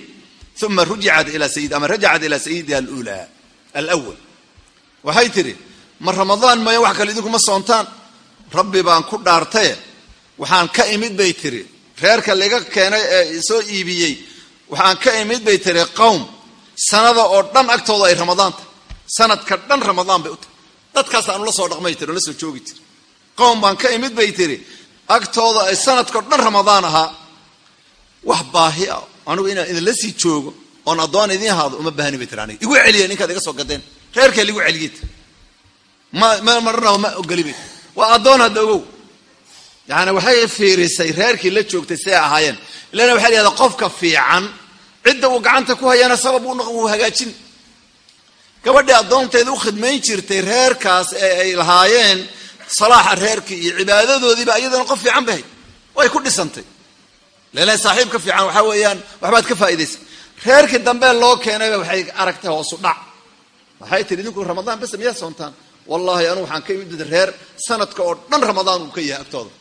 Speaker 2: uma rujicat ama rajacat ilaa sayidiha alula alwal waxay tidhi ma ramadaan mooya wax kale idinkuma soontaan rabbi baan ku dhaartaye waxaan ka imid bay tiri reerka laga keenay ee soo iibiyey waxaan ka imid bay tiri qowm sanada oo dhan agtooda ay ramadaan tahay sanadka dhan ramadaan bay u tahay dadkaas aanu soo dhaqmay tiri soo joogi tiri qowm baan ka imid bay tiri agtooda ay sanadkao dhan ramadaan ahaa. Wax baahi ah anugu inaan idinla sii joogo oon addoon idiin haado uma baahni bay tiri aniga igu celiya ninkaad iga soo gadeen reerkaa ligu celiyey ma ma marnaba ma ogoli waa addoon hadda ogow. Yaani waxay fiirisay reerkii la joogtay siday ahaayeen. Ilana waxaa la qofka fiican cidda uu gacanta ku hayaana sabab uu hagaajin. Gabadhii addoonteeda u khidmayn jirtay reerkaas ee ay lahaayeen salaaxa reerkii iyo cibaadadoodiiba iyadana qof fiican bahay. Way ku dhisantay. Leela saaxiibka fiican waxaa weeyaan waxbaad ka faa'iidaysa. Reerkii dambe loo keenayba waxay aragtay hoosu dhac. Waxay tihi idinku ramadaan bes miyaa soontaan? Wallaahi anu waxaan ka imid reer sanadka oo dhan ramadaan uu ka yahay agtooda.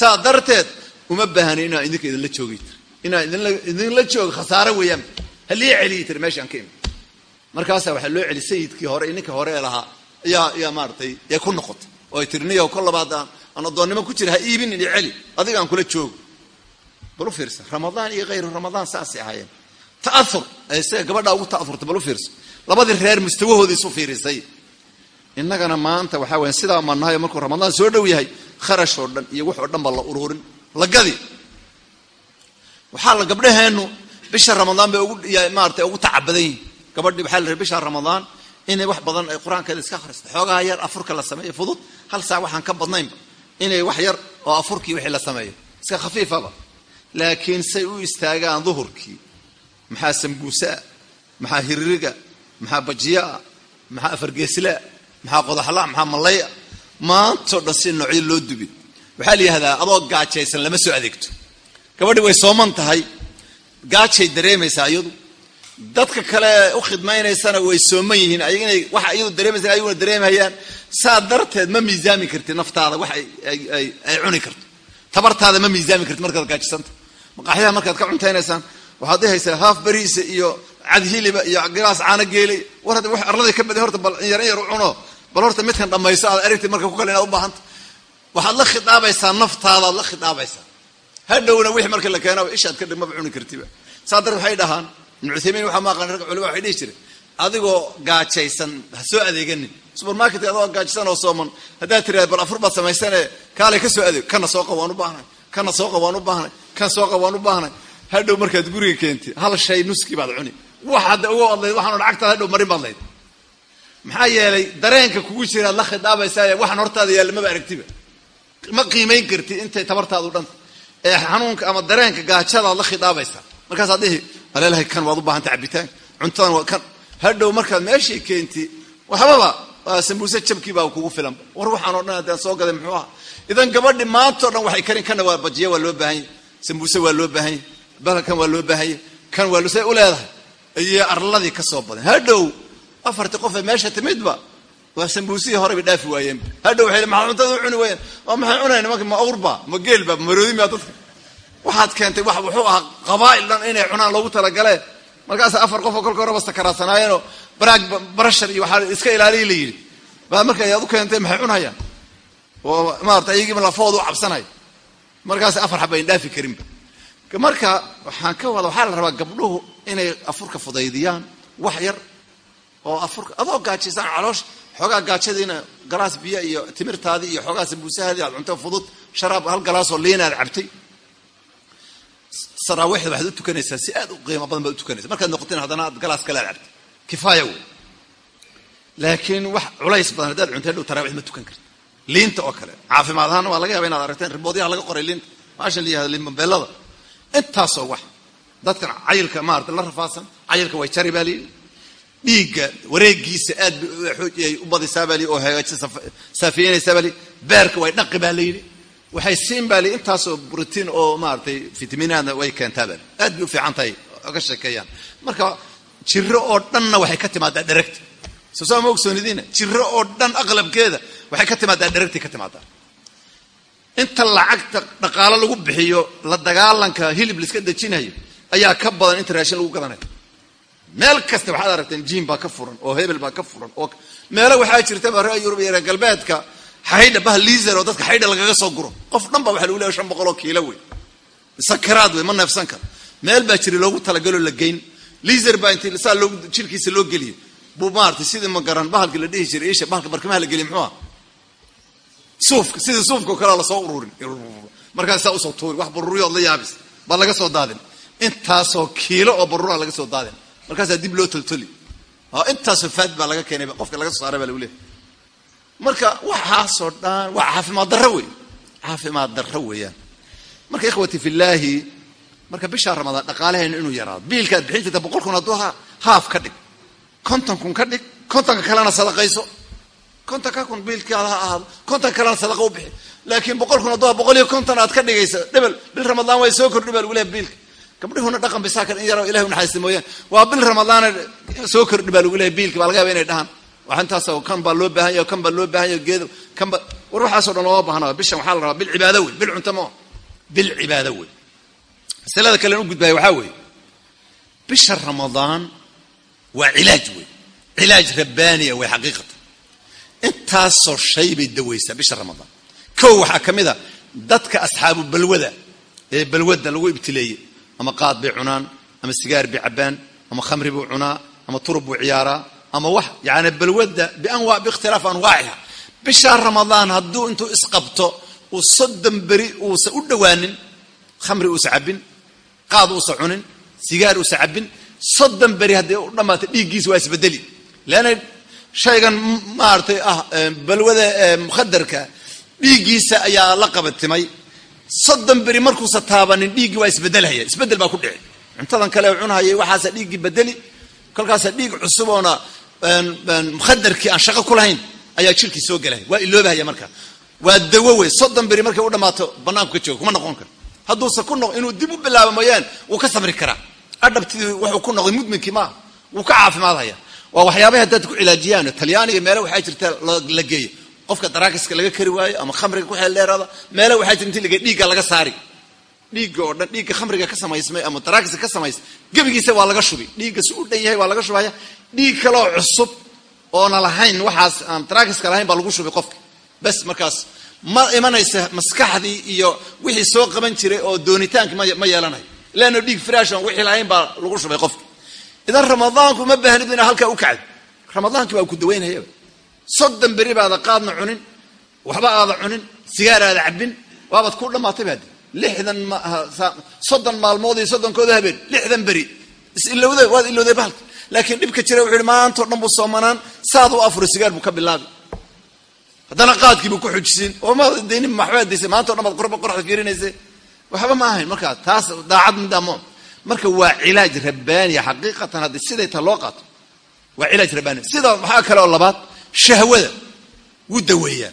Speaker 2: Saa darteed uma baahni inaan idinka idinla joogay tiri inaan idinla joogo khasaare weeyaan. Halii celiyi tiri meeshaan ka imid markaasaa waxaa loo celi sayidkii hore ninka hore ee lahaa yaa yaa maaratay yay ku noqotay oo ay tiri niyow kol labaad aan addoonnimo ku jira ha iibinin iyo celi adiga aan kula joogo. Bal u fiirsa ramadaan iyo hayru ramadaan saasay ahaayeen. Ta'aur isaga gabadhaa ugu ta'aurtay bal u fiirso labadii reer mustawahoodii isu fiirisay. Innagana maanta waxaa weya sidaa ma nahayo markuu ramadaan soo dhow yahay kharash oo dhan iyo wax oo dhan ba la uruurin la gadi. Waxaa la gabdhaheennu bisha ramadaan bay ugu maarata ugu tacabadan yihiin gabadhii waxaa la bisha ramadaan inay wax badan ay qur'aankeeda iska akhristo xoogaha yar afurka la sameeyo fudud. Hal saac waxaan ka badnaynba. Inay wax yar oo afurkii wixii la sameeyo. Iska khafiifaba. Laakiin say u istaagaan duhurkii. Maxaa sambuusaa? Maxaa hiririga? Maxaa bajiyaa? Maxaa afargeeslaa? Maxaa qodaxlaa? Maxaa mallaya? Maantao dhan si noocyo loo dubi waxaa la yihahdaa adoo gaajaysan lama soo adeegto. Gabadhi way sooman tahay. Gaajay dareemaysaa iyadu dadka kale u khidmaynaysana way sooman yihiin waxa iyadu dareemaysa ayaguna dareemhayaan saa darteed ma miisaami kartid naftaada wax ay cuni karto. Tabartaada ma miisaami kartid markaad gaajisanta. Maqaaxyaha markaad ka cuntaynaysaan waxaad ihaysaa haaf bariisa iyo cad hiliba iyo gilaas caano geelay war hadda wax arladay ka baday horta bal in yar in yar u cuno. Bal horta midkan dhammayso aad aragtid marka ku kale inaad u baahanta waxaad la khidaabaysaa naftaadaad la khidaabaysaa. Hadhowna wixii marka la keenaba ishaad ka dhig cuni kartiba saa darteed waxay dhahaan ibnu cuthaymiin waxaa ma aqaan ragga culama waxay dhihi jireen adigoo gaajaysan ha soo adeeganin supermarketka adoo gaajaysan oo sooman haddaad tiraada bal afur baad samaysane kaalay ka soo adeeg. Kana soo qab waan u baahnay kana soo qab waan u baahnay kan soo qab waan u baahnay hadhow markaad guriga keentid hal shay nuskii baad cuni. Waxaad uga odlayd waxaan lacagtaada hadhow marin baad layd maxaa yeelay dareenka kugu jiraad la khidaabaysaa waxaan hortaada yaalla maba aragtiba. Ma qiimayn karti intay tabartaadu dhanta ee xanuunka ama dareenka gaajadaad la khidaabaysaa markaasaad dhihi aleelahay kan waad u baahanta cabitaan. Cuntadan waa kan. Hadhow markaad meeshii keenti waxbaba sambuuse jabkii baa kugu filan. War waxaan o dhan haddaan soo gaday muxuu aha idan gabadhi maantao dhan waxay karin kana waa bajiya waa loo baahanya sambuuse waa loo baahanya bahalkan waa loo baahanya kan waa say u leedahay. Iyo arladii ka soo badan. Hadhow afartii qof ee meesha timidba waa sambuusihii horey bay dhaafi waayeen. Hadhow waxay maxaa cuntada u cuni waayeen? Waa maxay cunayn ma awrba ma geelba ma maroodimiya dadka waxaad keentay wax wuxuu ahaa qabaa'il dhan inay cunaan loogu talagalee markaasa afar qofoo kolka horeba sakaraadsanaayeeno baraag barashar iyo waxaa iska ilaaliya la yidhi. Baa marka ayaad u keentay maxay cunayaan? Oo maarata iyagiiba lafooda u cabsanaya markaas afar xaba ayn dhaafi karinba marka waxaan ka wada waxaa la rabaa gabdhuhu inay afurka fudaydiyaan wax yar oo afurka adoo gaajaysan caloosh xoogaa gaajadiina galaas biyo iyo timirtaadii iyo xoogaa sambuusahaadii aad cunto fudud sharaab hal galaasoo liin aad cabtay saraawiixda waxaad u tukanaysaa si aad u qiimo badan baad u tukanaysa markaad noqoteen haddana aad galaas kale cabtay kifaaya wey. Laakiin wax culays badan haddaad cunto hadhow tarawix ma tukan karti liinta oo kale. Caafimaad ahaana waa laga yaba inaad aragteen riboodyaha laga qoray liinta. Maashan la yihahdo liinbambeelada intaasoo wax. Dadkan cayilka maarata la rafaadsan cayilka way jari baa layidhi dhiigga wareegiisa aad bay u badisaa baa layidhi oo hagaajisa saafiyeynaysaa baa layidhi beerka way dhaqi baa layidhi waxay siin baa layidhi intaasoo brotiin oo maaratay fitaminaadna way keentaa baa aad bay u fiican tahay oga sheekeeyaan. Marka jiro oo dhanna waxay ka timaadaa dheragta soo ma ogsoonidiina jiro oo dhan aqlabkeeda waxay ka timaadaa dheragtay ka timaadaa. Inta lacagta dhaqaalo lagu bixiyo la dagaalanka hilib laiska dejinayo ayaa ka badan inta lagu gadanayo. Meel kasta waxaad aragteen jiim baa ka furan oo hebel baa ka furan oo meelo waxaa jirtaba reer yurub iyo reer galbeedka xaydha baha liiser oo dadka xaydha lagaga soo guro. Qof dhan baa waxa lagu leeya shan boqol oo kiilo wey. Sakaraad wey ma neefsan karo meel baa jiri loogu talagaloo la geyn. Liiser baa inti saa loogu jirkiisa loo geliyo buu maaratay sidii ma garan bahalkii la dhihi jiray isha bahalka barkimaha la geliy muxuu aha suufka sidii suufka oo kalea la soo ururin. Markaas saa u soo tuuri wax baruryood la yaabis baa laga soo daadin. Intaasoo kiilo oo barura laga soo daadin. Markaasaa dib loo toltoli. Intaasoo faad baa laga keenay qofka laga soo saaray baa lagu leehay marka waxaasoo dhan waa caafimaad darro wey caafimaad darro weeyaan. Marka ikhwati fillaahi marka bishaa ramadaan dhaqaalahayna inuu yaraado. Biilkaad bixin jirta boqol kun hadduu haaf ka dhig. Konton kun ka dhig kontonka kalena sadaqayso. Kontonka kun biilkaada ha ahaado konton kalena sadaqa u bixi. Laakiin boqol kun hadduu boqol iyo konton aad ka dhigaysa dhebel bil ramadaan way soo kordhi baa lagu biilka. Gabdhihuna dhaqan bisaaka in yaro ilahay unaxariista mooyaan. Waa bil ramadaana soo kordhi baa lagu leehay biilka baa laga yaba inay dhahaan wax intaas kan baa loo baahan yahy kan baa loo baahan yahy geed kan ba war waxaaso dhan looma baahna bishan waxaa la rabaa bil cibaado wey bil cunto maa bil cibaado wey masalada kalen u gudbaya waxaa weeye bisha ramadaan waa cilaaj wey cilaaj rabbaaniya wey xaqiiqatan. Intaasoo shay bay dawaysaa bisha ramadaan. Kow waxaa ka mid a dadka asxaabu balwada ee balwada lagu ibtileeyey ama qaad bay cunaan ama sigaar bay cabbaan ama khamri buu cunaa ama turub buu ciyaaraa ama wax yani balwada bianwa biikhtilaaf anwaaciha bishaa ramadaan hadduu intuu isqabto uu soddon beri uusa u dhowaanin khamri uusa cabbin qaad uusa cunin sigaar uusa cabbin soddon beri hadday u dhammaata dhiiggiisa waa isbedeli leanna shaygan maaratay ah balwada mukhadarka dhiiggiisa ayaa la qabatimay soddon beri markuusa taabanin dhiiggii waa isbedelhaya isbeddel baa ku dhici cuntadan kale cunhaya waxaasa dhiiggii bedeli kolkaasa dhiig cusub oona mukhadarkii aan shaqo ku ayaa jirkii soo gelaya waa iloobahaya marka. Waa dawo wey soddon beri markay u dhammaato banaanku ka jooga kuma noqon karo hadduuse ku noq inuu dib u bilaabo mooyaan wuu ka samri karaa. Adhabtidii wuxuu ku noqday mudminkii maaha wuu ka caafimaadhaya waa waxyaabaha haddaad cilaajiyaan talyaaniga meele waxaa jirta la geeyo. Qofka daraakiska laga kari waayo ama khamriga ku xeeldheeraada meele waxaa jirta inti lage dhiigga laga saari. Dhiigga oo dhan dhiigga khamriga ka samaysmay ama daraakiska ka samaysmay gebigiisa waa laga shubi. Dhiigga si u dhan yahay waa laga shubaya dhiig kaloo cusub oona lahayn waxaas aan daraakiska lahayn baa lagu shubay qofka. Bas markaas ma imanaysa maskaxdii iyo wixii soo qaban jiray oo doonitaanki ma yeelanayo leanno dhiig firaash aan wixii lahayn baa lagu shubay qofka. Idan ramadaanku ma baahnid inaa halkaa u kacdo ramadaankii baa ku dawaynayaba soddon beri baada qaadna cunin waxba aada cunin sigaar aada cabbin waabaad ku dhammaatay baade lixdan soddon maalmood iyo soddonkooda habeen lixdan beri. Is-ilowda waad ilowday bahalka laakiin dhibka jira wuxuu yihi maantao dhan buu soomanaan saad u afuro sigaar buu ka bilaabi. Haddana qaadkii buu ku xujisiin. Oo ma daynin maxbaa daysay maanta o dhan baad qoraxda fiirinaysa waxba ma ahayn markaa taas daacad midamo marka waa cilaaj rabbaaniya xaqiiqatan haddii siday ta loo qaato. Waa cilaaj rabbaaniya sida maxaa kale oo labaad shahwada wuu daweeyaa.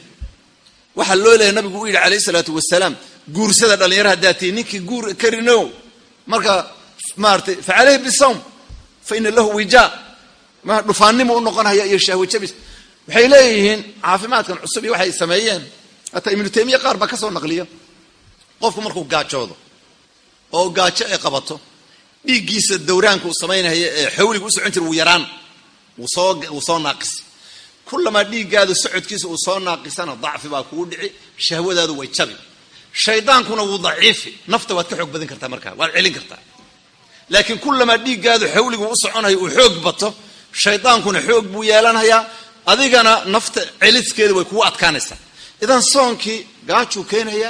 Speaker 2: Waxaa loo leeyahy nabigu u yidhi calayh isalaatu wasalaam guursada dhalinyaro haddaad tihi ninkii guur karino marka maaratay fa caleyhi bisawm fa ina lahu wijaa ma dhufaannimu u noqonhaya iyo shahwo jabis waxay leeyihiin caafimaadkan cusub iyo waxay sameeyeen hataa ibnu taymiya qaar baa ka soo naqliya qofku markuu gaajoodo oo gaajo ay qabato dhiiggiisa dawraanka uu samaynaya ee xawliga u socon jira wuu yaraan wuu soo naaqisi kulamaa dhiiggaada socodkiisa uu soo naaqisana dacfi baa kugu dhici shahwadaadu way jabi shaydaankuna wuu daciifi nafta waad ka xoog badin kartaa markaa waad celin kartaa laakiin kulamaa dhiiggaadu xawligu u soconayo uu xoog bato shaydaankuna xoog buu yeelanayaa adigana nafta celiskeeda way kugu adkaanaysaa. Idan soonkii gaajuu keenaya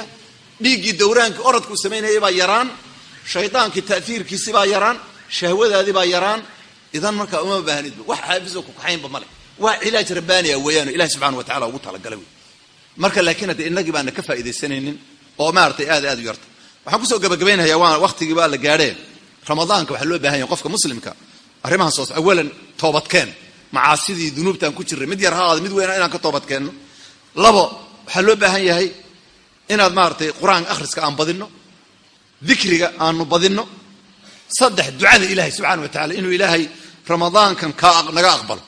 Speaker 2: dhiiggii dawraankii oradkuu samaynayay baa yaraan shaydaankii taiirkiisi baa yaraan shahwadaadii baa yaraan idan markaa uma baahnidba wax xaabisoo kukaxaynba male waa cilaaj rabbaaniya weeyaano ilahi subxana wa tacala ugu talagalay wey marka laakiin haddee inagii baana ka faaidaysanaynin oo maaratay aad aad u yarta waxaan ku soo gabagabaynhayaa waa waktigii baa la gaadhee ramadaanka waxaa loo baahan yahay qofka muslimka. Arrimahaas awalan toobadkeen. Macaasidii dunuubtaan ku jirray. Mid yar ha aada mid weyna inaan ka toobadkeenno. Labo waxaa loo baahan yahay inaad maaratay qur'aanka akhriska aan badinno dikriga aanu badinno. Saddex ducada ilaahay subxana wa tacala inuu ilaahay ramadaankan kaa naga aqbalo.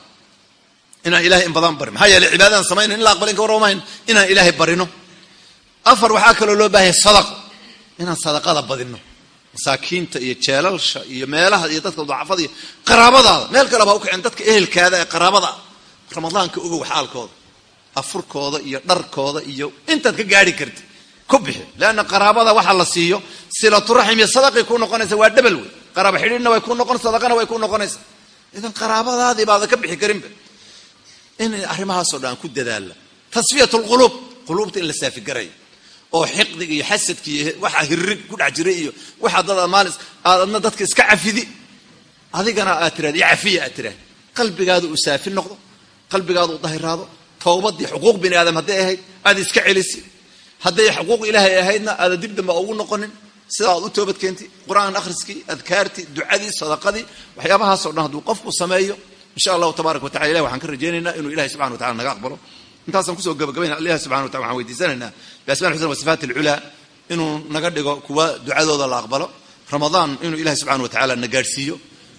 Speaker 2: Inaan ilahay in badan barin maxaa yeeley cibaadadan samaynan in la aqbalin ka warramayn inaan ilaahay barino. Afar waxaa kaloo loo baahanya sadaqo inaan sadaqada badinno masaakiinta iyo jeelalsha iyo meelaha iyo dadka dacafada iyo qaraabadaada. Meel kaleba u kaceen dadka ehelkaada ee qaraabada. Ramadaanka ogow xaalkooda afurkooda iyo dharkooda iyo intaad ka gaari kartid ku bixi. Leanna qaraabada waxa la siiyo silaturaxim iyo sadaqay ku noqonaysa waa dhabal wey qaraaba xidhiidhna way ku noqon sadaqana way ku noqonaysa. Idan qaraabadaadii baada ka bixi karinba in arrimahaasoo dhan ku dadaalla. Tasfiyat lquluub quluubta in la saafigarayo oo xiqdiga iyo xasadka iyo waxaa hirrig ku dhex jiray iyo waxaa dad amaalis aad adna dadka iska cafidi. Adigana aad tiraad iyo cafiya aad tiraad qalbigaada uu saafi noqdo qalbigaada uu dahiraado. Towbadii xuquuq bini aadam hadday ahayd aad iska celisi hadday xuquuq ilaahay ahaydna aada dib damba ugu noqonin. Sida aad u toobad keenti qur'aan akhriskii adkaartii ducadii sadaqadii waxyaabahaasoo dhan hadduu qofku sameeyo insha allahu tabaaraka wa tacala ilahi waxaan ka rajaynaynaa inuu ilahay subxana wa tacala naga aqbalo intaasaan ku soo gabagabayna allah subxana wa tala waxaan weydiisanaynaa biasma xusna wasifaat alculaa inuu naga dhigo kuwa ducadooda la aqbalo ramadaan inuu ilahi subxana wa tacala na gaadhsiiyo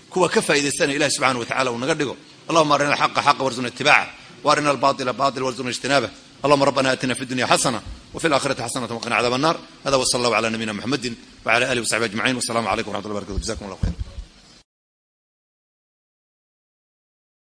Speaker 2: kuwa ka faaidaysana ilahi subxana wa uu naga dhigo. Allahuma arina alxaqa xaqa warzuqna itibaaca waarina albaila baila warzuqna ijtinaabah allahuma rabbana aatina fi dunya xasana wfi alaakhirati xasanata waqina cadaab annar hada w sal allahu ala nabiyina mxamedi wala alih wasaxbi ajmaciin wasalamu alaykum wraxat lla barkatu jazakum allah hayr